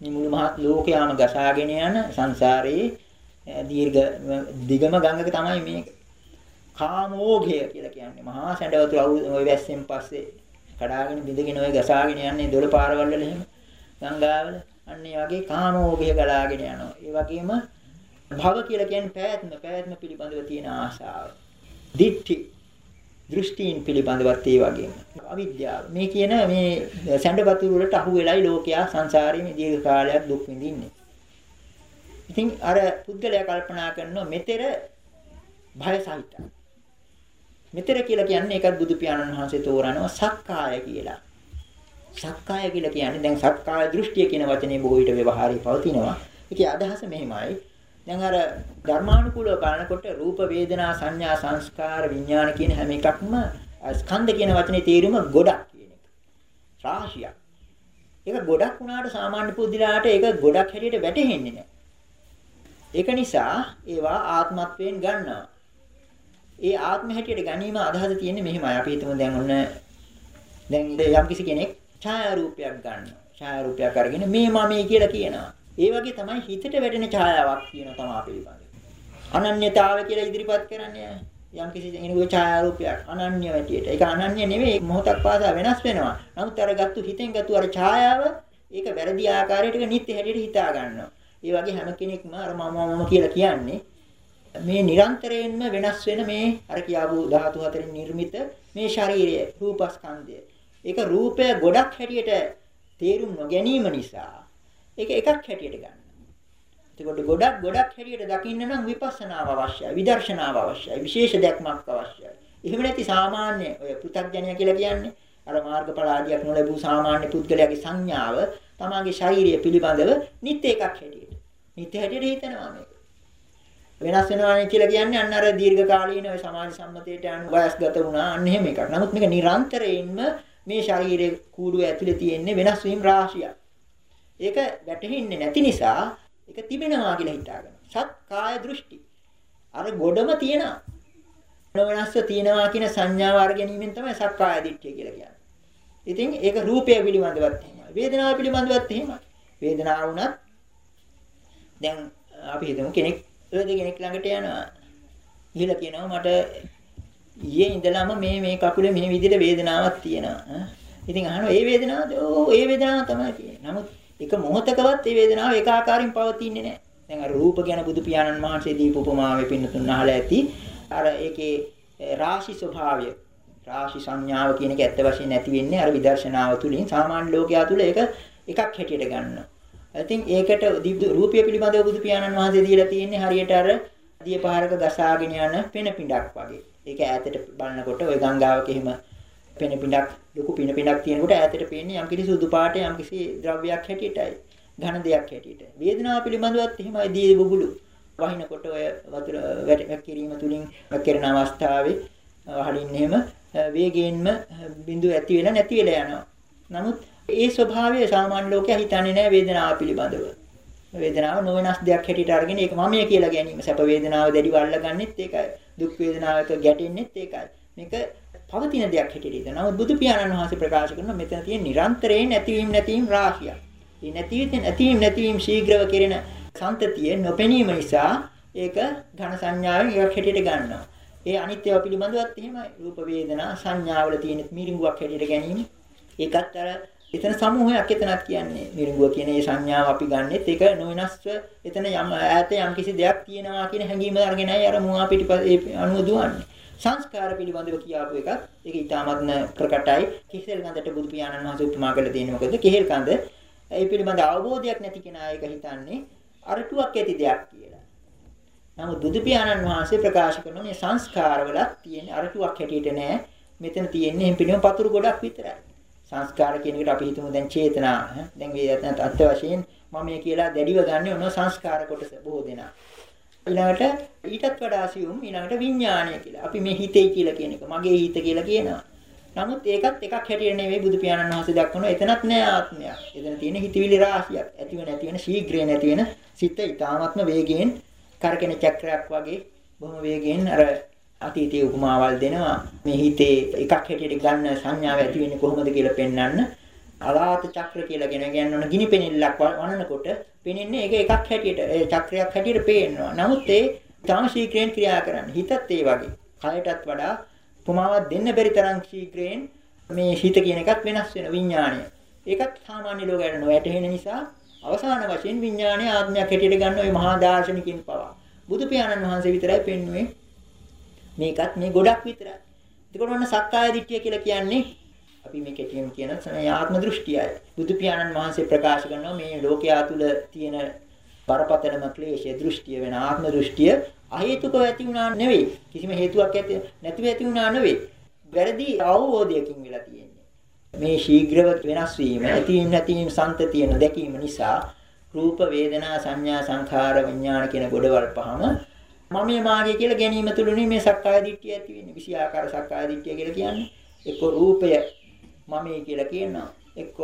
මේ මුළු මහත් ලෝකයාම ගසාගෙන යන සංසාරයේ දීර්ඝ දිගම ගඟක තමයි මේක. කාමෝඝය කියලා කියන්නේ මහා සැඬ වතුරු ওই වැස්සෙන් පස්සේ කඩාගෙන බිඳගෙන ඔය ගසාගෙන යන්නේ දොළ පාරවල් වල එහෙම ගංගාවල අන්න ඒ වගේ කාමෝභය ගලාගෙන යනවා. ඒ වගේම භව කියලා කියන්නේ පැවැත්ම, පැවැත්ම පිළිබඳව තියෙන ආශාව. දිට්ඨි දෘෂ්ටීන් පිළිබඳවත් ඒ වගේම. අවිද්‍යාව. මේ කියන මේ සැඬපතු වලට අහු වෙලයි ලෝකයා සංසාරයේ මේ දීර්ඝ කාලයක් දුක් විඳින්නේ. ඉතින් අර පුද්ගලයා කල්පනා කරනවා මෙතෙර භය සහිතයි. මෙතෙර කියලා කියන්නේ ඒකත් බුදු පියාණන් වහන්සේ තෝරනවා සක්කාය කියලා. සක්කාය කියලා කියන්නේ දැන් සක්කාය දෘෂ්ටිය කියන වචනේ බොහෝ විට ව්‍යවහාරයේ පවතිනවා. ඒකේ අදහස මෙහිමයි. දැන් අර ධර්මානුකූලව බලනකොට රූප වේදනා සංඥා සංස්කාර විඥාන කියන හැම එකක්ම ස්කන්ධ කියන වචනේ තේරුම ගොඩක් කියන එක. රාශියක්. ඒක ගොඩක් වුණාට සාමාන්‍ය පුද්ගලයාට ඒක ගොඩක් හැටියට වැටහෙන්නේ නැහැ. ඒක නිසා ඒවා ආත්මත්වයෙන් ගන්නවා. ඒ ආත්ම හැටියට ගැනීම අදහස තියෙන්නේ මෙහෙමයි. අපි හිතමු දැන් ඔන්න දැන් යම් කිසි කෙනෙක් ඡායාරූපයක් ගන්නවා. ඡායාරූපයක් අරගෙන මේ මමයි කියලා කියනවා. ඒ වගේ තමයි හිතට වැටෙන ඡායාවක් කියන තමා පිළිබඳ. අනන්‍යතාවය කියලා ඉදිරිපත් කරන්නේ යම් කිසි කෙනෙකුගේ ඡායාරූපයක් අනන්‍ය වැටියට. ඒක අනන්‍ය නෙවෙයි මොහොතක් පාසා වෙනස් වෙනවා. නමුත් අර ගත්තු හිතෙන් ගත්තු අර ඡායාව ඒක වැරදි ආකාරයකට නිත්‍ය හැටියට හිතා ගන්නවා. ඒ වගේ හැම කෙනෙක්ම අර මම මම කියලා කියන්නේ මේ නිරන්තරයෙන්ම වෙනස් වෙන මේ අර කියාපු ධාතු හතරෙන් නිර්මිත මේ ශරීරය රූපස්කන්ධය. ඒක රූපය ගොඩක් හැටියට තේරුම් නොගැනීම නිසා ඒක එකක් හැටියට ගන්න. එතකොට ගොඩක් ගොඩක් හැටියට දකින්න නම් විපස්සනාව අවශ්‍යයි, විදර්ශනාව අවශ්‍යයි, විශේෂ දැක්මක් අවශ්‍යයි. එහෙම නැති සාමාන්‍ය ඔය පෘථග්ජනය කියලා කියන්නේ අර මාර්ගඵල ආදියක් නොලැබූ සාමාන්‍ය පුද්ගලයාගේ සංඥාව තමාගේ ශාරීරිය පිළිබඳව නිත්‍ය එකක් හැටියට. නිත්‍ය හැටියට හිතනවා මේක. වෙනස් වෙනවානේ කියලා කියන්නේ අන්න අර දීර්ඝ කාලීන ඔය සමාජ සම්මතයට අනුව වයස්ගත වුණා අන්න එහෙම එකක්. නමුත් මේක නිරන්තරයෙන්ම මේ ශරීරයේ කූඩුව ඇතුලේ තියෙන්නේ වෙනස් වීම රාශියක්. ඒක වැටහෙන්නේ නැති නිසා ඒක තිබෙනවා කියලා හිතාගන්න. සත් කාය දෘෂ්ටි. අර ගොඩම තියෙනවා. නොවෙනස්ව තියෙනවා කියන සංඥාව අරගෙනීමෙන් තමයි සක්කාය දිට්ඨිය කියලා කියන්නේ. ඉතින් ඒක රූපය පිළිබඳවත් එහෙමයි. වේදනාව පිළිබඳවත් එහෙමයි. වේදනාව වුණත් දැන් අපි හිතමු කෙනෙක් ඒ කෙනෙක් ළඟට යනවා. ගිහලා කියනවා මට ඊයේ ඉඳලාම මේ මේ කකුලේ මේ විදිහට වේදනාවක් තියෙනවා. ඉතින් අහනවා ඒ වේදනාවද? ඕ ඒ වේදනාව තමයි කියන්නේ. නමුත් එක මොහොතකවත් මේ වේදනාව එක ආකාරයෙන් පවතින්නේ නැහැ. දැන් අර රූප ගැන බුදු පියාණන් වහන්සේ දීප උපමාවේ පින්නතුන් අහලා ඇති. අර ඒකේ රාශි ස්වභාවය රාශි සංඥාව කියන එක ඇත්ත වශයෙන් නැති වෙන්නේ අර විදර්ශනාව තුලින් සාමාන්‍ය ලෝකයා තුල ඒක එකක් හැටියට ගන්නවා. ඉතින් ඒකට රූපය පිළිබඳව බුදු පියාණන් වහන්සේ දීලා තියෙන්නේ හරියට අර දිය පහරක ගසාගෙන යන පෙන පිඬක් වගේ. ඒක ඈතට බලනකොට ওই ගංගාවක එහෙම පෙන පිඬක් ලොකු පින පිනක් තියෙනකොට ඈතට පේන්නේ යම්කිසි සුදු පාට යම්කිසි ද්‍රව්‍යයක් හැටියටයි. ඝන දෙයක් හැටියට. වේදනාව පිළිබඳවත් එහෙමයි දී බුබුලු. වහිනකොට ඔය වතුර වැට කිරීම තුලින් කෙරෙන අවස්ථාවේ වහලින් එහෙම වේගයෙන්ම බිඳු ඇති වෙලා නැති වෙලා යනවා. නමුත් ඒ ස්වභාවය සාමාන්‍ය ලෝකයා හිතන්නේ නැහැ වේදනාව පිළිබඳව. වේදනාව නොවෙනස් දෙයක් හැටියට අරගෙන ඒක මමයේ කියලා ගැනීම. සැප වේදනාව දැඩිව අල්ලගන්නෙත් ඒකයි. දුක් වේදනාවක ගැටෙන්නෙත් ඒකයි. මේක පවතින දෙයක් හැටියට ඉදන. නමුත් බුදු පියාණන් වහන්සේ ප්‍රකාශ කරන මෙතන තියෙන නිරන්තරයෙන් නැතිවීම නැතිවීම රාශියක්. මේ නැතිවීම නැතිවීම නැතිවීම ශීඝ්‍රව කෙරෙන සම්තතිය නොපෙනීම නිසා ඒක ඝන සංඥාවෙන් එකක් හැටියට ගන්නවා. ඒ අනිත්‍යව පිළිබඳවත් එහෙමයි. රූප වේදනා සංඥාවල තියෙන මිරිඟුවක් හැටියට ගැනීම. ඒකත් අර එතන සමූහයක් එතනක් කියන්නේ මිරිඟුව කියන මේ සංඥාව අපි ගන්නෙත් ඒක නොවෙනස්ව එතන යම් ඈත යම් කිසි දෙයක් තියෙනවා කියන හැඟීම අරගෙනයි අර මුවා පිටිපස්සේ අනුව දුවන්නේ. සංස්කාර පිළිබඳව කියාපු එකක්. ඒක ඊටාත්ම ප්‍රකටයි. කිහෙල් කන්දට බුදු පියාණන් වහන්සේ උපමා කරලා තියෙන්නේ මොකද? කිහෙල් කන්ද ඒ පිළිබඳ අවබෝධයක් නැති කෙනා ඒක හිතන්නේ අරටුවක් ඇති දෙයක් කියලා. නමුත් බුදු පියාණන් වහන්සේ ප්‍රකාශ කරන මේ සංස්කාරවලක් තියෙන අරටුවක් හැටියට නෑ. මෙතන තියෙන්නේ එම් පිළිම පතුරු ගොඩක් විතරයි. සංස්කාර කියන එකට අපි හිතමු දැන් චේතනා. දැන් මේ අත්ත වශයෙන් මම කියලා දැඩිව ගන්න ඕන සංස්කාර කොටස බොහෝ දෙනා. ඊළඟට ඊටත් වඩා සියුම් ඊළඟට විඥානය කියලා. අපි මේ හිතේ කියලා කියන එක මගේ හිත කියලා කියනවා. නමුත් ඒකත් එකක් හැටියට නෙවෙයි බුදු පියාණන් වහන්සේ දක්වන එතනත් නෑ ආත්මයක්. එතන තියෙන හිතවිලි රාශියක්. ඇතිව නැති වෙන ශීඝ්‍රේ නැති වෙන සිත ඊ타ත්ම වේගයෙන් කරකෙන චක්‍රයක් වගේ බොහොම වේගයෙන් අර අතීතයේ උපමාවල් දෙනවා. මේ හිතේ එකක් හැටියට ගන්න සංඥාව ඇති වෙන්නේ කොහොමද කියලා පෙන්වන්න. අලාත චක්‍ර කියලා ගෙන ගන්නවන ගිනි පෙනෙල්ලක් වනනකොට පෙනෙන්නේ ඒක එකක් හැටියට ඒ චක්‍රයක් හැටියට පේනවා. නමුත් ඒ තාම ශීඝ්‍රයෙන් ක්‍රියා කරන්නේ. හිතත් ඒ වගේ. කයටත් වඩා උපමාවක් දෙන්න බැරි තරම් ශීඝ්‍රයෙන් මේ හිත කියන එකත් වෙනස් වෙන විඥාණය. ඒකත් සාමාන්‍ය ලෝකයට නොවැටහෙන නිසා අවසාන වශයෙන් විඥාණය ආත්මයක් හැටියට ගන්න ওই මහා දාර්ශනිකින් පවා. බුදු පියාණන් වහන්සේ විතරයි පෙන්වුවේ මේකත් මේ ගොඩක් විතරයි. එතකොට ඔන්න සක්කාය දිට්ඨිය කියලා කියන්නේ අපි මේ කෙටියෙන් කියන ආත්ම දෘෂ්ටියයි. බුදු පියාණන් වහන්සේ ප්‍රකාශ කරනවා මේ ලෝකයා තුල තියෙන බරපතලම ක්ලේශය දෘෂ්ටිය වෙන ආත්ම දෘෂ්ටිය අහේතුකව ඇති වුණා නෙවෙයි. කිසිම හේතුවක් ඇති නැතිව ඇති වුණා නෙවෙයි. වැරදි අවබෝධයකින් වෙලා තියෙන්නේ. මේ ශීඝ්‍රව වෙනස් වීම, ඇතිවීම නැතිවීම සම්තතියන දැකීම නිසා රූප වේදනා සංඥා සංඛාර විඥාන කියන ගොඩවල් පහම මම මාගේ කියලා ගැනීම තුළුනේ මේ සක්කාය දිට්ඨිය ඇති වෙන්නේ. විෂයාකාර සක්කාය දිට්ඨිය කියලා කියන්නේ එක්ක රූපය මමයි කියලා කියනවා. එක්ක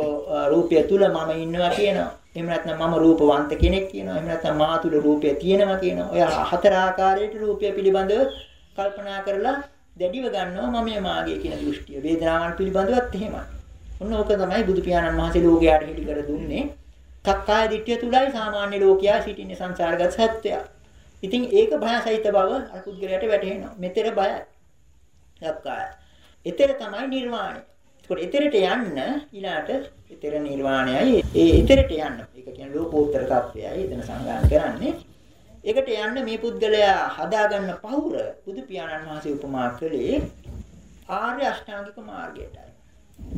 රූපය තුල මම ඉන්නවා කියනවා. එහෙම නැත්නම් මම රූපවන්ත කෙනෙක් කියනවා. එහෙම නැත්නම් මා තුල රූපය තියෙනවා කියනවා. ඔය හතර ආකාරයට රූපය පිළිබඳව කල්පනා කරලා දැඩිව ගන්නවා මම මාගේ කියන දෘෂ්ටිය. වේදනාවන් පිළිබඳවත් එහෙමයි. ඔන්න ඕක තමයි බුදු පියාණන් වහන්සේ ලෝකයට හිටි කර දුන්නේ. සක්කාය දිට්ඨිය තුලයි සාමාන්‍ය ලෝකයා සිටින්නේ සංසාරගත සත්‍යය. ඉතින් ඒක භයසහිත බව අර පුද්ගලයාට වැටහෙනවා. මෙතර බයයි. සක්කාය. ඊතර තමයි නිර්වාණය. ඒකට ඊතරට යන්න ඊළාට ඊතර නිර්වාණයයි ඒ ඊතරට යන්න. ඒක කියන්නේ ලෝකෝත්තර තත්වයයි එතන සංගායන කරන්නේ. ඒකට යන්න මේ පුද්ගලයා හදාගන්න පහුර බුදු පියාණන් වහන්සේ උපමා කළේ ආර්ය අෂ්ටාංගික මාර්ගයටයි.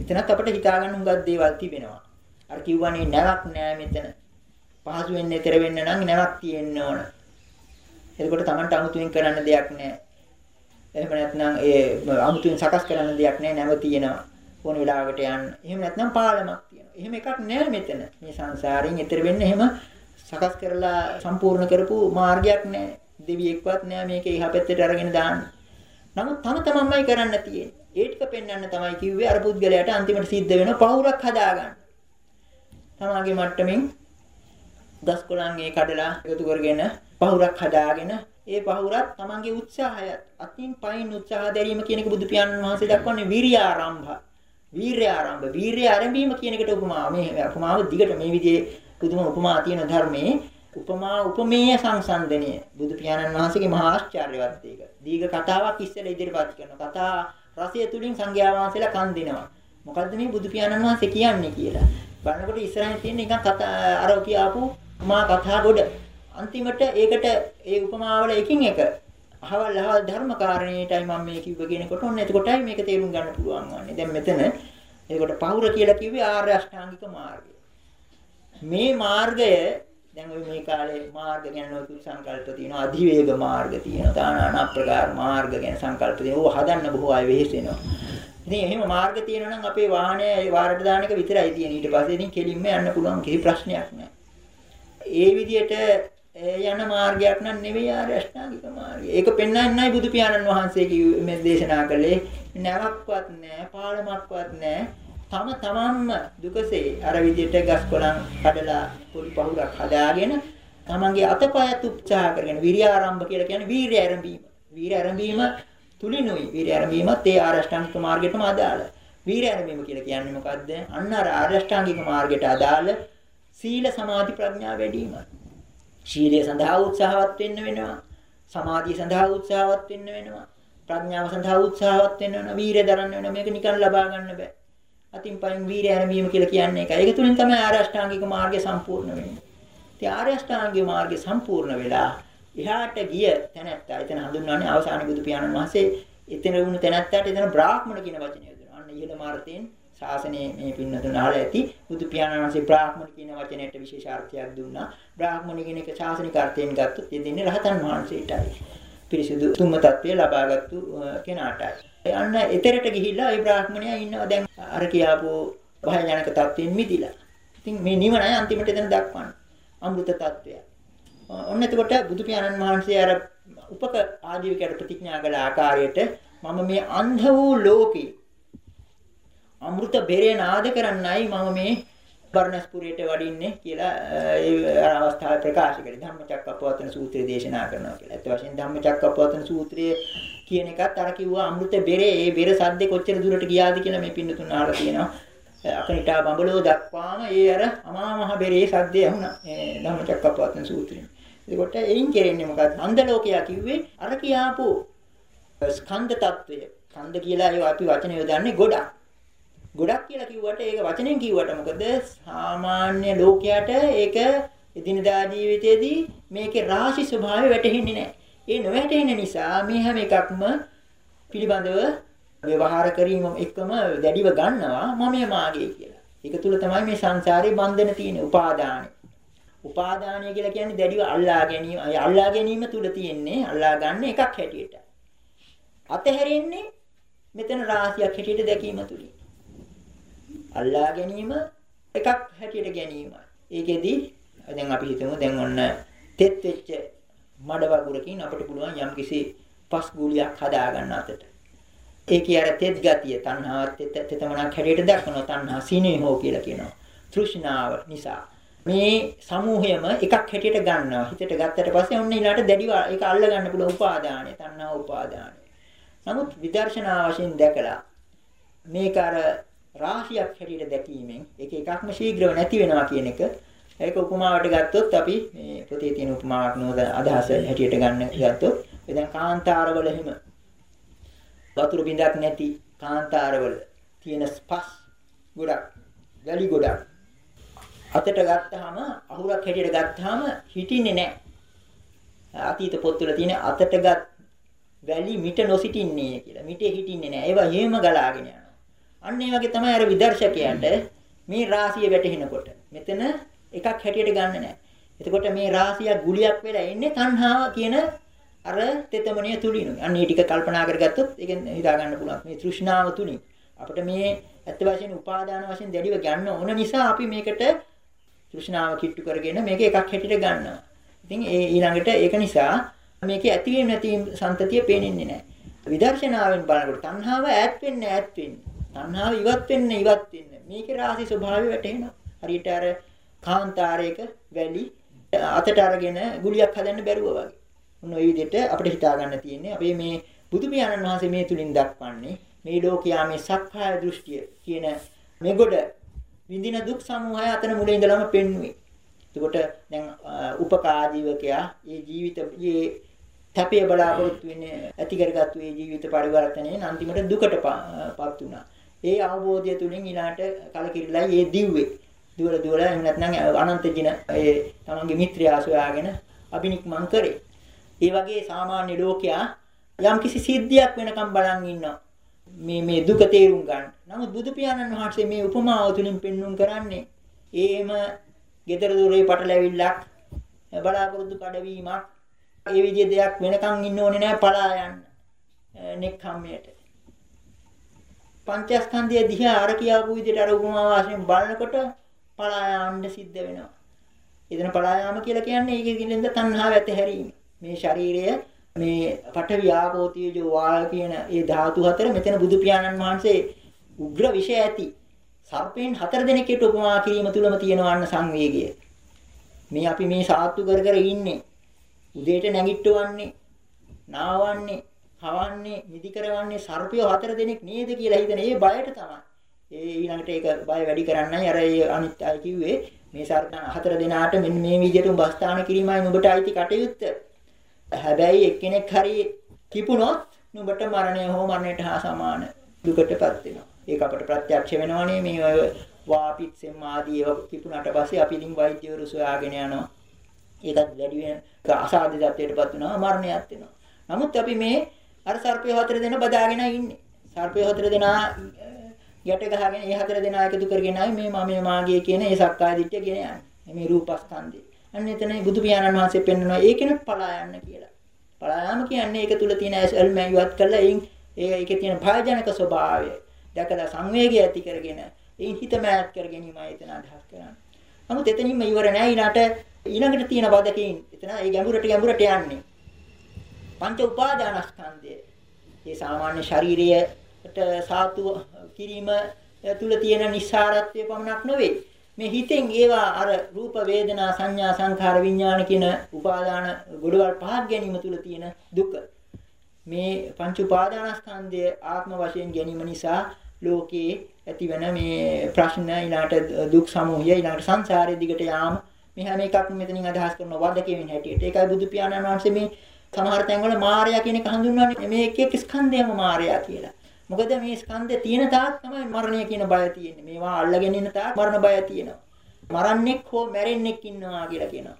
එතනත් අපිට හිතාගන්න හුඟක් දේවල් තිබෙනවා. අර කිව්වනේ නැවක් නෑ මෙතන. පහසු වෙන්න ඊතර වෙන්න නම් නැවක් තියෙන්න ඕන. එතකොට Tamanට අමුතුවෙන් කරන්න දෙයක් නෑ. එහෙම නැත්නම් ඒ අමුතුවෙන් සකස් කරන්න දෙයක් නෑ නැව තියෙනවා. ඕන වෙලාවකට යන්න. එහෙම නැත්නම් පාලමක් තියෙනවා. එහෙම එකක් නෑ මෙතන. මේ සංසාරයෙන් එතර වෙන්න එහෙම සකස් කරලා සම්පූර්ණ කරපු මාර්ගයක් නෑ. දෙවියෙක්වත් නෑ මේක එහා පැත්තට අරගෙන දාන්න. නමුත් තම තමන්මයි කරන්න තියෙන්නේ. ඒ ටික පෙන්වන්න තමයි කිව්වේ අර පුද්ගලයාට අන්තිමට සිද්ධ වෙන පවුරක් හදාගන්න. තමාගේ මට්ටමින් ගස් කොළන් ඒ කඩලා එකතු කරගෙන පහුරක් හදාගෙන ඒ පහුරත් තමන්ගේ උත්සාහයත් අතින් පයින් උත්සාහ දැරීම කියන එක බුදු පියාණන් වහන්සේ දක්වන්නේ විරිය ආරම්භ. වීරය ආරම්භ වීරය ආරම්භීම කියන එකට උපමා මේ උපමාව දිගට මේ විදිහේ පුදුම උපමා තියෙන ධර්මයේ උපමා උපමේය සංසන්දනය බුදු පියාණන් වහන්සේගේ මහා ආශ්චර්යවත් ඒක. දීඝ කතාවක් ඉස්සෙල්ලා ඉදිරිපත් කරනවා. කතා රසය තුලින් සංඝයා වහන්සේලා කන් දෙනවා. මොකද්ද මේ බුදු පියාණන් වහන්සේ කියන්නේ කියලා. බලනකොට ඉස්සරහින් තියෙන නිකන් කතා අර කියාපු මා කතා ගොඩ. අන්තිමට ඒකට ඒ උපමාවල එකින් එක අහවල් අහවල් ධර්ම කාරණේටයි මම මේ කිව්ව කියනකොට ඔන්න එතකොටයි මේක තේරුම් ගන්න පුළුවන් වන්නේ. දැන් මෙතන එතකොට පහුර කියලා කිව්වේ ආර්ය අෂ්ටාංගික මාර්ගය. මේ මාර්ගය දැන් ඔය මේ කාලේ මාර්ග ගැන නොතු සංකල්ප තියෙනවා. අධිවේග මාර්ග තියෙනවා. දානාන ප්‍රකාර මාර්ග ගැන සංකල්ප තියෙනවා. ඕව හදන්න බොහෝ අය වෙහෙසෙනවා ඉතින් එහෙම මාර්ග තියෙනවා නම් අපේ වාහනේ වාරට දාන එක විතරයි තියෙන්නේ. ඊට පස්සේ ඉතින් කෙලින්ම යන්න පුළුවන් කිසි ප්‍රශ්නයක් නැහැ. ඒ විදිහට යන මාර්ගයක් නම් නෙවෙයි ආර්ය අෂ්ටාංගික මාර්ගය. ඒක පෙන්වන්නයි බුදු පියාණන් වහන්සේ මේ දේශනා කළේ. නැවක්වත් නැහැ, පාලමක්වත් නැහැ. තම තමන්ම දුකසේ අර විදිහට ගස් කොළන් කඩලා පොඩි පහුරක් හදාගෙන තමන්ගේ අතපයත් උත්සාහ කරගෙන විරිය ආරම්භ කියලා කියන්නේ වීරිය ආරම්භීම. වීරිය ආරම්භීම තුලිනුයි. වීරිය ආරම්භීමත් ඒ ආර්ය අෂ්ටාංගික මාර්ගයටම අදාළ. වීරිය ආරම්භීම කියලා කියන්නේ මොකද්ද? අන්න අර ආර්ය අෂ්ටාංගික මාර්ගයට අදාළ සීල සමාධි ප්‍රඥා වැඩි වීමයි. ශීලය සඳහා උත්සාහවත් වෙන්න වෙනවා. සමාධිය සඳහා උත්සාහවත් වෙන්න වෙනවා. ප්‍රඥාව සඳහා උත්සාහවත් වෙන්න වෙනවා. වීරිය දරන්න වෙනවා. මේක නිකන් ලබා ගන්න බෑ. අතින් පයින් වීරිය හැරමීම කියලා කියන්නේ ඒකයි. ඒක තුලින් තමයි ආර්ය අෂ්ටාංගික මාර්ගය සම්පූර්ණ වෙන්නේ. ඉතින් ආර්ය අෂ්ටාංගික මාර්ගය සම්පූර්ණ වෙලා එහාට ගිය තැනැත්තා එතන හඳුන්වන්නේ අවසාන බුදු පියාණන් වහන්සේ එතන වුණු තැනැත්තාට එතන බ්‍රාහ්මණ කියන වචනය යොදනවා. අන්න ඉහළ මාර්ථයෙන් ශාසනයේ මේ පින්නතුන් අහලා ඇති බුදු පියාණන් වහන්සේ බ්‍රාහ්මණ කියන වචනයට විශේෂ අර්ථයක් දුන්නා. බ්‍රාහ්මණ කියන එක ශාසනික අර්ථයෙන් ගත්තොත් ඒ දෙන්නේ රහතන් වහන්සේටයි. පිරිසිදු තුම්ම තත්වය ලබාගත්තු කෙනාටයි. යන්න එතරට ගිහිල්ලා ඒ බ්‍රාහ්මණයා ඉන්නවා දැන් අර කියාපු භයජනක තත්වයෙන් මිදිලා. ඉතින් මේ නිවනයි අන්තිමට එතන දක්වන්නේ. අමෘත තත්වය. ඔන්න එතකොට බුදු පියාණන් වහන්සේ අර උපක ආජීවකයට ප්‍රතිඥා කළ ආකාරයට මම මේ අන්ධ වූ ලෝකේ අමෘත බෙරේ නාද කරන්නයි මම මේ බරණස්පුරයට වඩින්නේ කියලා ඒ අවස්ථාවේ ප්‍රකාශ කරේ ධම්මචක්කප්පවත්තන සූත්‍රය දේශනා කරනවා කියලා. ඒත් වශයෙන් ධම්මචක්කප්පවත්තන සූත්‍රය කියන එකත් අර කිව්වා අමෘත බෙරේ ඒ බෙර සද්දේ කොච්චර දුරට ගියාද කියලා මේ පින්නතුන් අහලා තියෙනවා. අකනිටා බඹලෝ දක්වාම ඒ අර අමා මහ බෙරේ සද්දේ ඇහුණා. ඒ ධම්මචක්කප්පවත්තන සූත්‍රයෙන්. ඒකට එයින් කෙරෙන්නේ මොකක්ද? අන්ධ ලෝකයා කිව්වේ අර කියාපු ස්කන්ධ తত্ত্বය. ස්කන්ධ කියලා ඒ අපි වචන යොදන්නේ ගොඩක්. ගොඩක් කියලා කිව්වට ඒක වචනෙන් කිව්වට මොකද සාමාන්‍ය ලෝකයට ඒක එදිනදා ජීවිතයේදී මේකේ රාශි ස්වභාවය වැටහෙන්නේ නැහැ. ඒ නොවැටෙන නිසා මේ හැම එකක්ම පිළිබඳව ව්‍යවහාර කිරීම එක්කම දැඩිව ගන්නවා මම මාගේ කියලා. ඒක තුල තමයි මේ සංසාරේ බන්ධන තියෙන උපාදානය. උපාදානය කියලා කියන්නේ දැඩිව අල්ලා ගැනීම. අල්ලා ගැනීම තුල තියෙන්නේ අල්ලා ගන්න එකක් හැටියට. අතහැරෙන්නේ මෙතන රාශියක් හැටියට දැකීම තුලින්. අල්ලා ගැනීම එකක් හැටියට ගැනීම. ඒකෙදි දැන් අපි හිතමු දැන් ඔන්න තෙත් වෙච්ච මඩ වගුරකින් අපිට පුළුවන් යම්කිසි පස් ගුලියක් හදා ගන්න අතට. ඒකේ අර තෙත් ගතිය තණ්හාවත් තෙතමනක් හැටියට දක්වනවා. තණ්හා සීනේහෝ කියලා කියනවා. තෘෂ්ණාව නිසා මේ සමූහයම එකක් හැටියට ගන්නවා. හිතට ගත්තට පස්සේ ඔන්න ඊළාට දැඩිව ඒක අල්ල ගන්න පුළුවන් උපාදානය, තණ්හා උපාදානය. නමුත් විදර්ශනා වශයෙන් දැකලා මේක අර රාශියක් හැටියට දැකීමෙන් ඒක එකක්ම ශීඝ්‍රව නැති වෙනවා කියන එක. ඒක උපමාවට ගත්තොත් අපි මේ පොතේ තියෙන උපමාවක් නෝද අදහස හැටියට ගන්න ගත්තොත් දැන් කාන්තාරවල එහෙම වතුර බිඳක් නැති කාන්තාරවල තියෙන ස්පස් ගොඩක් ගලි ගොඩක් අතට ගත්තාම අහුරක් හැටියට ගත්තාම හිටින්නේ නැහැ. අතීත පොත්වල තියෙන අතටගත් වැලි මිට නොසිටින්නේ කියලා මිටේ හිටින්නේ නැහැ. ඒවා හේම ගලාගෙන යනවා. අන්න ඒ වගේ තමයි අර විදර්ශකයන්ට මේ රාශිය වැටෙනකොට මෙතන එකක් හැටියට ගන්න නැහැ. එතකොට මේ රාශියක් ගුලියක් වෙලා ඉන්නේ තණ්හාව කියන අර තෙතමනිය තුලින්. අන්න ඒ ටික කල්පනා කරගත්තොත් ඒකෙන් හිතා ගන්න පුළුවන්. මේ තෘෂ්ණාව තුලින් අපිට මේ ඇත්ත වශයෙන් උපාදාන වශයෙන් දැඩිව ගන්න ඕන නිසා අපි මේකට තෘෂ්ණාව කිට්ටු කරගෙන මේක එකක් හැටියට ගන්නවා. ඉතින් ඒ ඊළඟට ඒක නිසා මේකේ ඇතිවීම නැතිවීම සම්තතිය පේන්නේ නැහැ. විදර්ශනාවෙන් බලනකොට තණ්හාව ඈත් වෙන්නේ ඈත් වෙන්නේ. තණ්හාව ඉවත් වෙන්න ඉවත් වෙන්න. මේකේ රාශි ස්වභාවය වැටෙනවා. හරියට අර කාන්තාරයක වැලි අතට අරගෙන ගුලියක් හදන්න බැරුව වගේ. මොන ওই විදිහට අපිට හිතා ගන්න තියෙන්නේ අපේ මේ බුදු පියාණන් වහන්සේ මේ තුලින් දක්වන්නේ මේ ලෝකයා මේ සක්කාය දෘෂ්ටිය කියන මෙගොඩ විඳින දුක් සමූහය අතන මුලින් ඉඳලම පෙන්වුවේ. එතකොට දැන් උපකාජීවකයා මේ ජීවිත මේ තපේ බලාපොරොත්තු වෙන්නේ ඇති කරගත්තු මේ ජීවිත පරිවර්තනයේ අන්තිමට දුකටපත් වුණා. ඒ අවබෝධය තුලින් ඊළාට කලකිරිලා ඒ දිව්වේ දුවල දුවල එහෙම නැත්නම් අනන්ත ජින ඒ තමන්ගේ මිත්‍රයා සොයාගෙන අබිනික්මන් කරේ. ඒ වගේ සාමාන්‍ය ලෝකයා යම් කිසි සිද්ධියක් වෙනකම් බලන් ඉන්නවා. මේ මේ දුක තේරුම් ගන්න. නමුත් බුදු පියාණන් වහන්සේ මේ උපමාව තුලින් පෙන්වුම් කරන්නේ ඒම gedara dore පටලැවිල්ලක් බලාපොරොත්තු කඩවීමක් ඒ විදිහේ දෙයක් වෙනකම් ඉන්න ඕනේ නැහැ පලා යන්න. නෙක්ඛම්මයට. පංචස්කන්ධය දිහා අර කියාපු විදිහට අර උපමා වශයෙන් බලනකොට පලා යන්න සිද්ධ වෙනවා. එතන පලා යාම කියලා කියන්නේ ඒකේ කිලින්ද තණ්හාව ඇතහැරීම. මේ ශරීරය මේ පඨවි ආපෝ තේජෝ වායු කියන ඒ ධාතු හතර මෙතන බුදු පියාණන් වහන්සේ උග්‍ර විෂය ඇති සර්පෙන් හතර දෙනෙක්ට උපමා කිරීම තුලම තියෙනවා අන්න සංවේගය. මේ අපි මේ සාත්තු කර කර ඉන්නේ. උදේට නැගිට්ටවන්නේ, නාවන්නේ, හවන්නේ නිදි කරවන්නේ සර්පිය හතර දෙනෙක් නේද කියලා හිතන ඒ බයට තමයි. ඒ ඊළඟට ඒක බය වැඩි කරන්නයි අර ඒ අනිත් අය කිව්වේ මේ සර්ප හතර දෙනාට මෙන්න මේ විදිහට උඹස්ථාන කිරීමයි නුඹට අයිති කටයුත්ත. හැබැයි එක්කෙනෙක් හරි කිපුණොත් නුඹට මරණය හෝ මරණයට හා සමාන දුකටපත් වෙනවා. ඒක අපට ප්‍රත්‍යක්ෂ වෙනවනේ මේ වාපිත්සෙම් ආදී ඒවා කිපුණාට පස්සේ අපි ඉතින් වෛද්‍යවරු සොයාගෙන යනවා. ඒකත් වැඩි වෙන අසාධ්‍ය තත්ත්වයටපත් වෙනවා මරණයක් වෙනවා. නමුත් අපි මේ අර සර්පය හතර දෙනා බදාගෙන ඉන්නේ. සර්පය හතර දෙනා යට ගහගෙන ඒ හතර දෙනා එකතු කරගෙන ආයි මේ මම මාගේ කියන ඒ සක්කාය දිට්ඨිය ගෙන යන්නේ. මේ රූපස්කන්ධය. අන්න එතන බුදු පියාණන් වහන්සේ පෙන්වනවා ඒකෙනුත් පලා යන්න කියලා. පලා යාම කියන්නේ ඒක තුල තියෙන ඇල්ම ඉවත් කරලා එයින් ඒකේ තියෙන භාජනක ස්වභාවය දැකලා සංවේගය ඇති කරගෙන එයින් හිත මෑත් කර ගැනීමයි එතන අදහස් කරන්නේ. නමුත් එතනින්ම ඉවර නෑ ඊළාට ඊළඟට තියෙන වදකින් එතන ඒ ගැඹුරට ගැඹුරට යන්නේ. පංච උපාදානස්කන්ධය. මේ සාමාන්‍ය ශරීරයට සාතු කිරීම තුල තියෙන නිස්සාරත්වය පමණක් නෙවෙයි. මේ හිතෙන් ඒවා අර රූප වේදනා සංඥා සංඛාර විඥාන කියන උපාදාන ගොඩවල් පහක් ගැනීම තුල තියෙන දුක. මේ පංච උපාදානස්කන්ධය ආත්ම වශයෙන් ගැනීම නිසා ලෝකයේ ඇතිවන මේ ප්‍රශ්න ඊළාට දුක් සමූහය ඊළාට සංසාරයේ දිගට යාම මේ හැම එකක්ම මෙතනින් අදහස් කරන වදකෙමින් හැටියට. ඒකයි බුදු පියාණන් වහන්සේ මේ සමහර තැන්වල මායя කියන එක හඳුන්වන්නේ මේ එක එක ස්කන්ධයම මායя කියලා. මොකද මේ ස්කන්ධය තියෙන තාක් තමයි මරණය කියන බය තියෙන්නේ. මේවා අල්ලගෙන ඉන්න තාක් මරණ බය තියෙනවා. මරන්නෙක් හෝ මැරෙන්නෙක් ඉන්නවා කියලා කියනවා.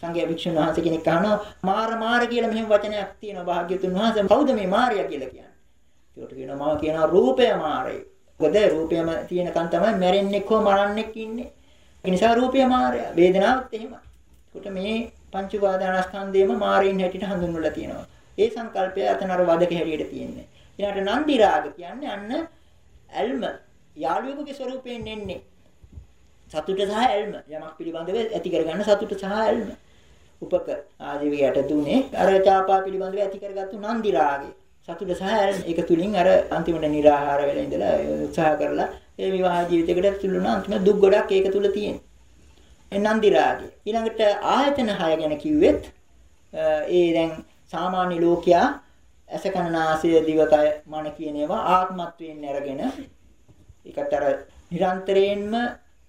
සංඝයා භික්ෂුන් වහන්සේ කෙනෙක් අහනවා මාර මාර කියලා මෙහෙම වචනයක් තියෙනවා භාග්‍යතුන් වහන්සේ. කවුද මේ මාරයා කියලා කියන්නේ? ඒකට කියනවා මම කියනවා රූපය මාරය. මොකද රූපයම තියෙනකන් තමයි මැරෙන්නෙක් හෝ මරන්නෙක් ඉන්නේ. ඒ නිසා රූපය මාරය. වේදනාවත් එහෙමයි. ඒකට මේ පංච උපාදානස්කන්ධයම මාරින් හැටියට හඳුන්වලා තියෙනවා. ඒ සංකල්පය අතන අර වදක හැටියට තියෙන්නේ. ඊළඟට නන්දි රාග කියන්නේ අන්න ඇල්ම යාළුවෙකුගේ ස්වරූපයෙන් එන්නේ. සතුට සහ ඇල්ම යමක් පිළිබඳව ඇති කරගන්න සතුට සහ ඇල්ම. උපක ආජීවයට දුනේ අර චාපා පිළිබඳව ඇති කරගත්තු නන්දි රාගය. සතුට සහ ඇල්ම ඒක තුලින් අර අන්තිමට निराහාර වෙලා ඉඳලා උත්සාහ කරලා ඒ විවාහ ජීවිතයකට තුලුන අන්තිම දුක් ගොඩක් ඒක තුල තියෙන. ඒ නන්දි රාගය. ඊළඟට ආයතන 6 ගැන කිව්වෙත් ඒ දැන් සාමාන්‍ය ලෝකයා ඇස කන නාසය දිවකය මන කියන ඒවා ආත්මත්වයෙන් අරගෙන ඒකට අර නිරන්තරයෙන්ම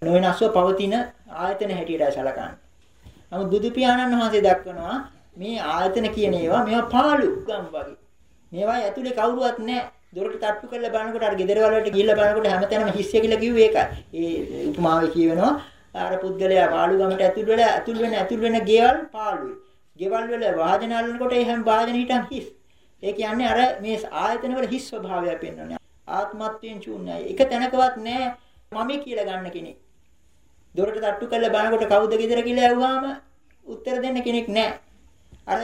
නොවෙනස්ව පවතින ආයතන හැටියටයි සලකන්නේ. නමුත් බුදු පියාණන් වහන්සේ දක්වනවා මේ ආයතන කියන ඒවා මේවා පාළු ගම් වගේ. මේවා ඇතුලේ කවුරුවත් නැහැ. දොරට තට්ටු කරලා බලනකොට අර ගෙදර වලට ගිහිල්ලා බලනකොට හැමතැනම හිස්ය කියලා කිව්වේ ඒකයි. ඒ උපමාවේ කියවෙනවා අර පුද්ගලයා පාළු ගමට ඇතුල් වෙලා ඇතුල් වෙන ඇතුල් වෙන ගෙවල් පාළුයි. ගෙවල් වල වාදන අල්ලනකොට ඒ හැම වාදන හිටන් හිස්. ඒ කියන්නේ අර මේ ආයතන වල හිස් ස්වභාවය පෙන්වන්නේ. ආත්මත්වයෙන් ශූන්‍යයි. එක තැනකවත් නැහැ මම කියලා ගන්න කෙනෙක්. දොරට තට්ටු කරලා බලනකොට කවුද ගෙදර කියලා ඇහුවාම උත්තර දෙන්න කෙනෙක් නැහැ. අර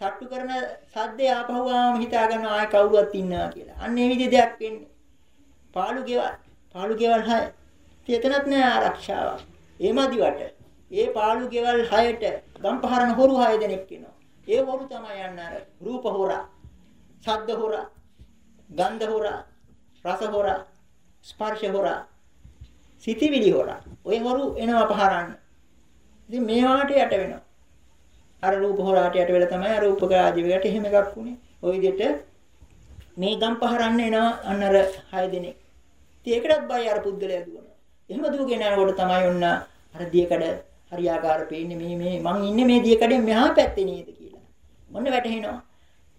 තට්ටු කරන සද්දේ ආපහු ආවම හිතා ගන්නවා ආය කවුරුවත් ඉන්නවා කියලා. අන්න ඒ විදිහ දෙයක් වෙන්නේ. පාළු ගෙවල්, පාළු ගෙවල් හය. එතනත් නෑ ආරක්ෂාවක්. ඒ මදිවට. ඒ පාළු ගෙවල් හයට ගම්පහරන හොරු හය දෙනෙක් ඉන්නවා. ඒ හොරු තමයි යන්න අර රූප හොරා. ශබ්ද හොරා, ගන්ධ හොරා, රස හොරා, ස්පර්ශ හොරා, සිතිවිලි හොරා. ඔය හොරු එනවා පහරන්න. ඉතින් මේවාට යට වෙනවා. අර රූප හොරාට යට වෙලා තමයි අර උපක ආජීවයට එහෙම එකක් උනේ. ওই විදිහට මේ ගම් පහරන්න එනවා අන්න අර 6 දෙනෙක්. ඉතින් ඒකටත් බය අර පුද්ගලයා දුවනවා. එහෙම දුවගෙන යනකොට තමයි ඔන්න අර දියකඩ හරියාකාර පේන්නේ මේ මේ මං ඉන්නේ මේ දියකඩෙන් මෙහා පැත්තේ නේද කියලා. ඔන්න වැටහෙනවා.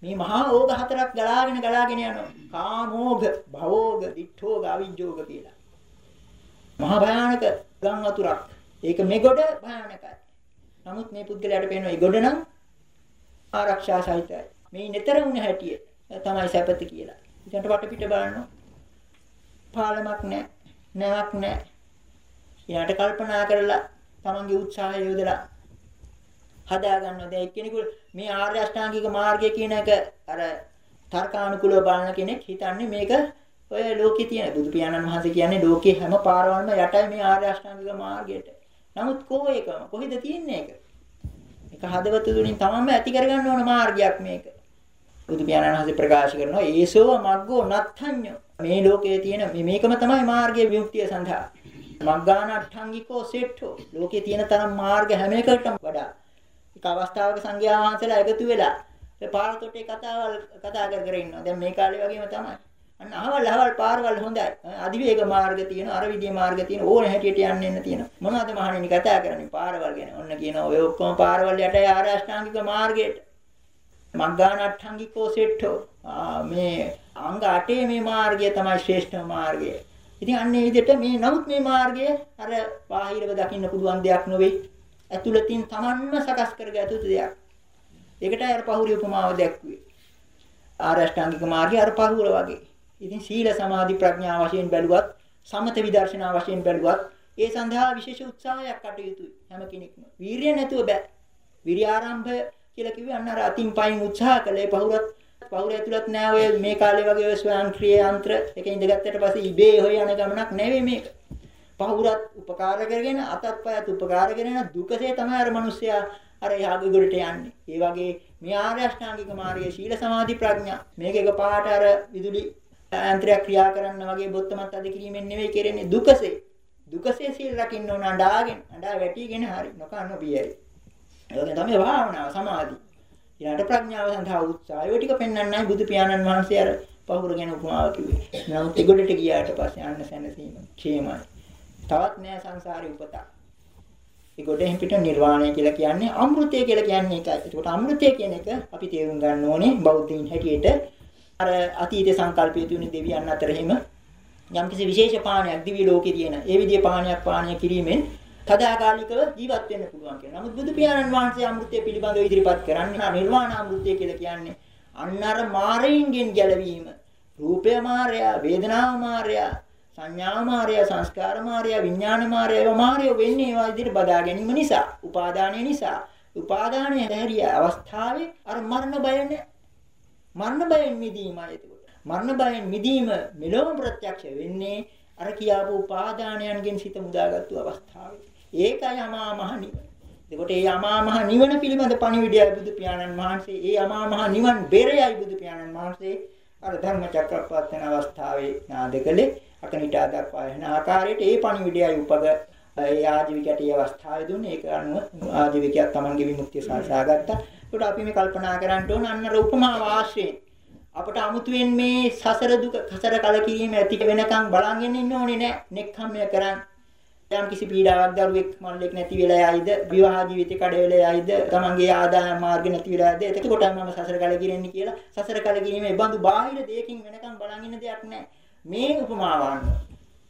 මේ මහා ඕග හතරක් ගලාගෙන ගලාගෙන යනවා. කාමෝග, භවෝග, දිඨෝග, අවිජ්ජෝග කියලා. මහා භයානක ගම් වතුරක්. ඒක මෙගොඩ භයානකයි. නමුත් මේ පුද්ගලයාට පේනවා ඒ ගොඩ නම් ආරක්ෂා සහිතයි. මේ නතර වුණ හැටිය තමයි සැපත කියලා. ඊට වටපිට බලනවා. පාලමක් නැහැ. නැවක් නැහැ. ඊට කල්පනා කරලා තමන්ගේ උත්සාහය යොදලා හදා ගන්නවා. දැන් එක්කෙනෙකුට මේ ආර්ය අෂ්ටාංගික මාර්ගය කියන එක අර තර්කානුකූලව බලන කෙනෙක් හිතන්නේ මේක ඔය ලෝකේ තියෙන බුදු පියාණන් වහන්සේ කියන්නේ ලෝකේ හැම පාරවල්ම යටයි මේ ආර්ය අෂ්ටාංගික මාර්ගයට. නමුත් කෝ එකම කොහෙද තියෙන්නේ ඒක? ඒක හදවත තුලින් තමන්ම ඇති කරගන්න ඕන මාර්ගයක් මේක. බුදු පියාණන් වහන්සේ ප්‍රකාශ කරනවා ඒසෝ මග්ගෝ නත්ථඤ්ඤෝ. මේ ලෝකයේ තියෙන මේකම තමයි මාර්ගයේ විමුක්තිය සඳහා. මග්ගාන අට්ඨංගිකෝ සෙට්ඨෝ. ලෝකේ තියෙන තරම් මාර්ග හැම එකකටම වඩා එක අවස්ථාවක සංඝයා වහන්සේලා එකතු වෙලා ඒ පාරතොටේ කතාවල් කතා කර කර ඉන්නවා. දැන් මේ කාලේ වගේම තමයි. අන්න අහවල් අහවල් පාරවල් හොඳයි. අධිවේග මාර්ග තියෙනවා, අර විදිහේ මාර්ග තියෙනවා. ඕන හැටියට යන්න එන්න තියෙනවා. මොනවද මහණෙනි කතා කරන්නේ පාරවල් ගැන? ඔන්න කියනවා ඔය ඔක්කොම පාරවල් යටයි ආරාෂ්ඨාංගික මාර්ගයට. මග්ගානට්ඨංගිකෝ සෙට්ඨෝ. මේ අංග 8 මේ මාර්ගය තමයි ශ්‍රේෂ්ඨ මාර්ගය. ඉතින් අන්න ඒ විදිහට මේ නමුත් මේ මාර්ගය අර බාහිරව දකින්න පුළුවන් දෙයක් නෙවෙයි. ඇතුළතින් Tamanම සකස් කරගත යුතු දෙයක්. ඒකටයි අර පහුරිය උපමාව දැක්ුවේ. ආරෂ්ඨාංගික මාර්ගය අර පහුර වගේ. ඉතින් සීල සමාධි ප්‍රඥා වශයෙන් බැලුවත් සමත විදර්ශනා වශයෙන් බැලුවත් ඒ සඳහා විශේෂ උත්සාහයක් කටයුතුයි හැම කෙනෙක්ම. වීරිය නැතුව බෑ. විරිය ආරම්භය කියලා කිව්වේ අන්න අර අතින් පයින් උත්සාහ කළේ පහුරත් පහුර ඇතුළත් නෑ ඔය මේ කාලේ වගේ ඔය ස්වයංක්‍රීය යන්ත්‍ර එක ඉඳගත්තට පස්සේ ඉබේ හොය යන ගමනක් නෙවෙයි මේක. පහුරත් උපකාර කරගෙන අතත් පයත් උපකාර කරගෙන දුකසේ තමයි අර මිනිස්සයා අර යහගොඩට යන්නේ. ඒ වගේ මේ ආර්ය අෂ්ටාංගික මාර්ගයේ සීල සමාධි ප්‍රඥා මේක එකපාරට අර විදුලි යාන්ත්‍රයක් ක්‍රියා කරන්න වගේ බොත්තමත් අද කිරීමෙන් නෙවෙයි කෙරෙන්නේ දුකසේ. දුකසේ සීල් රකින්න ඕන අඬාගෙන අඬා වැටිගෙන හරි නොකන්න බියයි. ඒක තමයි භාවනාව සමාධි. ඊළඟට ප්‍රඥාව සඳහා උත්සාහය. ඒ ටික පෙන්වන්නයි බුදු පියාණන් වහන්සේ අර පහුර ගැන උපමාව කිව්වේ. නමුත් ඒගොල්ලට ගියාට පස්සේ අන්න සැනසීම ക്ഷേමයි. තවත් නෑ සංසාරේ උපතක්. ඒගොල්ලෙන් පිට නිර්වාණය කියලා කියන්නේ අමෘතය කියලා කියන්නේ ඒකයි. ඒකට අමෘතය කියන එක අපි තේරුම් ගන්න ඕනේ බෞද්ධයින් හැටියට. අර අතීත සංකල්පයේ තියෙන දෙවියන් අතර එහෙම යම්කිසි විශේෂ පාණයක් දිව්‍ය ලෝකේ තියෙන. ඒ විදිහේ පාණයක් පාණය කිරීමෙන් සදාකාලිකව ජීවත් වෙන්න පුළුවන් කියලා. නමුත් බුදු පියාණන් වහන්සේ අමෘතය පිළිබඳව ඉදිරිපත් කරන්නේ නිර්වාණ අමෘතය කියලා කියන්නේ අන්නර මාරයින්ගෙන් ගැලවීම. රූපය මාරයා, වේදනාව මාරයා, සංඥා මාරයා, සංස්කාර මාරයා, විඥාන මාරයා, ඒවා මාරයෝ වෙන්නේ ඒවා ඉදිරියට බදා ගැනීම නිසා, උපාදානය නිසා. උපාදානය හැරිය අවස්ථාවේ අර මරණ බය මරණ බයෙන් මිදීමයි එතකොට. මරණ බයෙන් මිදීම මෙලොව ප්‍රත්‍යක්ෂ වෙන්නේ අර කියාපු උපාදානයන්ගෙන් සිත මුදාගත්තු අවස්ථාවේ. ඒකයි අමා මහ නිවන. එතකොට මේ අමා මහ නිවන පිළිබඳ පණිවිඩයයි බුදු පියාණන් වහන්සේ. ඒ අමා මහ නිවන් බෙරයයි බුදු පියාණන් වහන්සේ අර ධර්ම චක්‍රපවත්තන අවස්ථාවේ නාදකලේ අකනිටා දක්වා යන ආකාරයට ඒ පණිවිඩයයි උපග ඒ ආජීවිකයට ඒ අවස්ථාවේ දුන්නේ ඒක අනුව ආජීවිකයක් Tamanගේ විමුක්තිය සාසා ගත්තා. ඒකට අපි මේ කල්පනා කරන්න ඕන අන්න උපමා වාශ්‍රයෙන් අපට අමුතුවෙන් මේ සසර දුක සසර කලකිරීම ඇති වෙනකන් බලන් ඉන්න ඕනේ නෑ. නෙක්ඛම්මය කරන් යම් කිසි පීඩාවක් දරුවෙක් මල්ලෙක් නැති වෙලා යයිද විවාහ ජීවිතේ කඩ වෙලා යයිද තමන්ගේ ආදායම් මාර්ග නැති වෙලා යයිද එතකොට මම සසර කලකිරෙන්නේ කියලා සසර කලකිරීමේ බඳු බාහිර දෙයකින් වෙනකන් බලන් ඉන්න දෙයක් නෑ. මේ උපමාවන්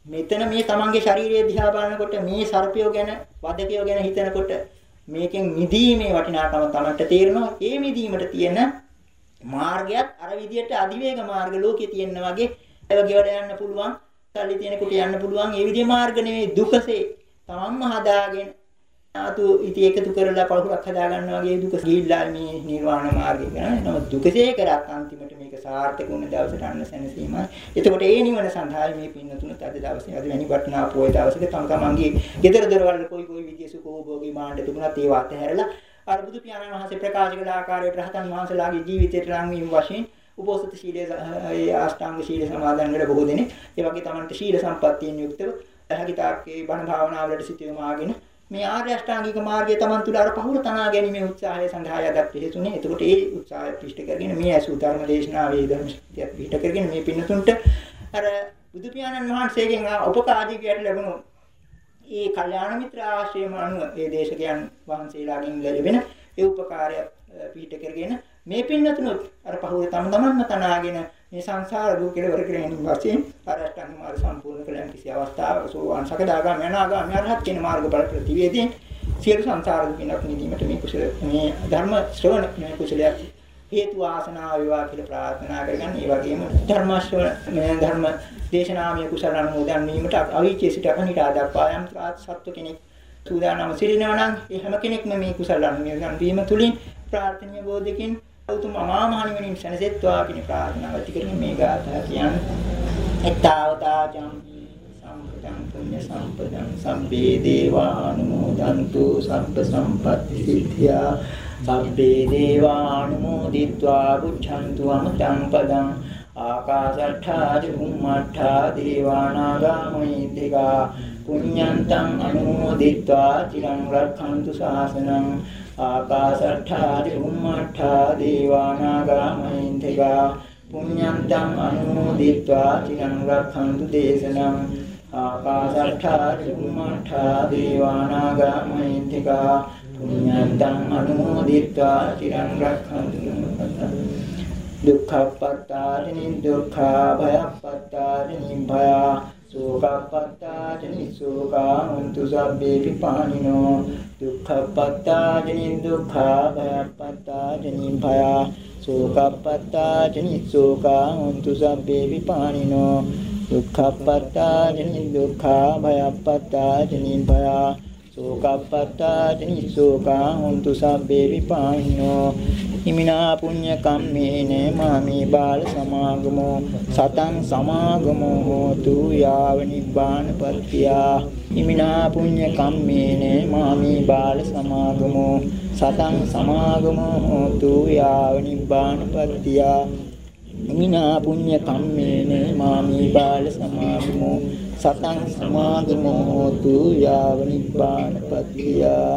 මෙතන මේ තමන්ගේ ශාරීරිය දිහා බලනකොට මේ සර්පයෝ ගැන වදකයෝ ගැන හිතනකොට මේකෙන් මිදීමේ වටිනාකම තමන්ට තේරෙනවා. ඒ මිදීමට තියෙන මාර්ගයත් අර විදියට අධිවේග මාර්ග ලෝකයේ තියෙන වගේ ඒව ගෙවල යන්න පුළුවන්. සල්ලි තියෙනකොට යන්න පුළුවන්. ඒ විදිහේ මාර්ග නෙවෙයි දුකසේ තමන්ම හදාගෙන ආතු ඉති එකතු කරලා පළහුරක් හදා ගන්නවා වගේ දුක ගිහිල්ලා මේ නිර්වාණ මාර්ගය කරන්නේ. නම දුකසේ කරත් අන්තිමට මේක සාර්ථක වුණ දවසට අන්න සැනසීමයි. එතකොට ඒ නිවන සඳහා මේ පින්නතුනත් අද දවසේ අද වැනි වටිනා පොය දවසක තම තමන්ගේ ගෙදර දොරවල් කොයි කොයි විදිහේ සුඛෝභෝගී මාණ්ඩ තිබුණත් ඒවා අතහැරලා අර බුදු පියාණන් වහන්සේ ප්‍රකාශ කළ ආකාරයට රහතන් වහන්සේලාගේ ජීවිතයට ලං වීම වශයෙන් උපෝසත ශීලයේ ඒ ආෂ්ටාංග ශීල සමාදන් වල බොහෝ දෙනෙක් ඒ වගේ තමන්ට ශීල සම්පත්තියෙන් යුක්තව හැකිතාක්කේ බණ භාවනාවලට සිත යොමාගෙන මේ ආර්ය අෂ්ටාංගික මාර්ගය තමන් තුළ අර පහුර තනා ගැනීමේ උත්සාහය සඳහා යදත් පිළිතුනේ. එතකොට ඒ උත්සාහය පිෂ්ඨ කරගෙන මේ අසු ධර්ම දේශනාවේ ධර්ම ශක්තිය පිෂ්ඨ කරගෙන මේ පින්නතුන්ට අර බුදු පියාණන් වහන්සේගෙන් උපකාරීකයට ලැබුණු ඒ කල්යාණ මිත්‍ර ආශ්‍රයම අනුව ඒ දේශකයන් වහන්සේලාගෙන් ලැබෙන ඒ උපකාරය පිහිට කරගෙන මේ පින්නතුනොත් අර පහුව තම තමන්ම තනාගෙන මේ සංසාර දුක කෙලවර කරගෙන වශයෙන් අරහතන් මාර්ග සම්පූර්ණ කළයන් කිසි අවස්ථාවක සෝවාන් සකදාගාම යනාගාම අරහත් කියන මාර්ගඵල ප්‍රතිවේදී සියලු සංසාර දුකිනක් නිදීමට මේ කුසල මේ ධර්ම ශ්‍රවණ මේ කුසලයක් හේතු ආසනාව වේවා කියලා ප්‍රාර්ථනා කරගන්න. ඒ වගේම ධර්ම ශ්‍රවණ මේ ධර්ම දේශනාමය කුසල අනුමෝදන් වීමට අවීචේ සිට අකනිටා දක්වා යම් සත්ව කෙනෙක් සූදානම් සිටිනවා නම් ඒ හැම කෙනෙක්ම මේ කුසල අනුමෝදන් වීම තුලින් ප්‍රාර්ථනීය බෝධිකින් උතුම් අමාමහ නිවනින් සැනසෙත්වා කියන ප්‍රාර්ථනාව ටිකකින් මේ ගාථා කියන්නේ. එත්තාවතාචම් සම්පතං පුඤ්ඤ සම්පතං සම්බේ දේවානුමෝදන්තු සම්ප සම්පත්ති සිද්ධා සම්බේ දේවානුමෝදිත්වා බුද්ධන්තු අමතං පදං. ආකාශට්ඨා චුම්මට්ඨා දේවානාගා මොහිතිකා පුඤ්ඤන්තං අනුමෝදිත්වා. චිරං රක්ඛන්තු ශාසනං ආකාසට්ඨාදි බුම්මට්ඨාදි වානාගාමහින්තිකා පුඤ්ඤන්තං අනුමෝදිත්වා තිරං රක්ඛන්තු දේශනං. ආකාසට්ඨාදි බුම්මට්ඨාදි වානාගාමහින්තිකා පුඤ්ඤන්තං අනුමෝදිත්වා තිරං රක්ඛන්තු දුක්ඛප්පත්තාරිනි දුක්ඛා භයප්පත්තාරිනි භයා සෝකප්පත්තාජනි සෝකාන්තු සබ්බේ විපානිනෝ දුක්ඛප්පත්තාජනි දුක්ඛා භයප්පත්තාජනි භය. සෝකප්පත්තාජනි සෝකාන්තු සබ්බේ විපානිනෝ දුක්ඛප්පත්තාජනි දුක්ඛා භයප්පත්තාජනි භය. සෝකප්පත්තාජනි සෝකාන්තු සබ්බේ විපානිනෝ හිමිනා පුඤ්ඤ කම්මේන මාමේ බාල සමාගමෝ සතං සමාගමෝ හෝතු යාව නිබ්බානපත්තියා හිමිනා පුඤ්ඤ කම්මේන මාමේ බාල සමාගමෝ සතං සමාගමෝ හෝතු යාව නිබ්බානපත්තියා මිනා පුඤ්ඤ කම්මේන මාමි බාල සමාධිමෝ සතං සමාධිමෝ හෝතු යාව නිබ්බානපත්තියා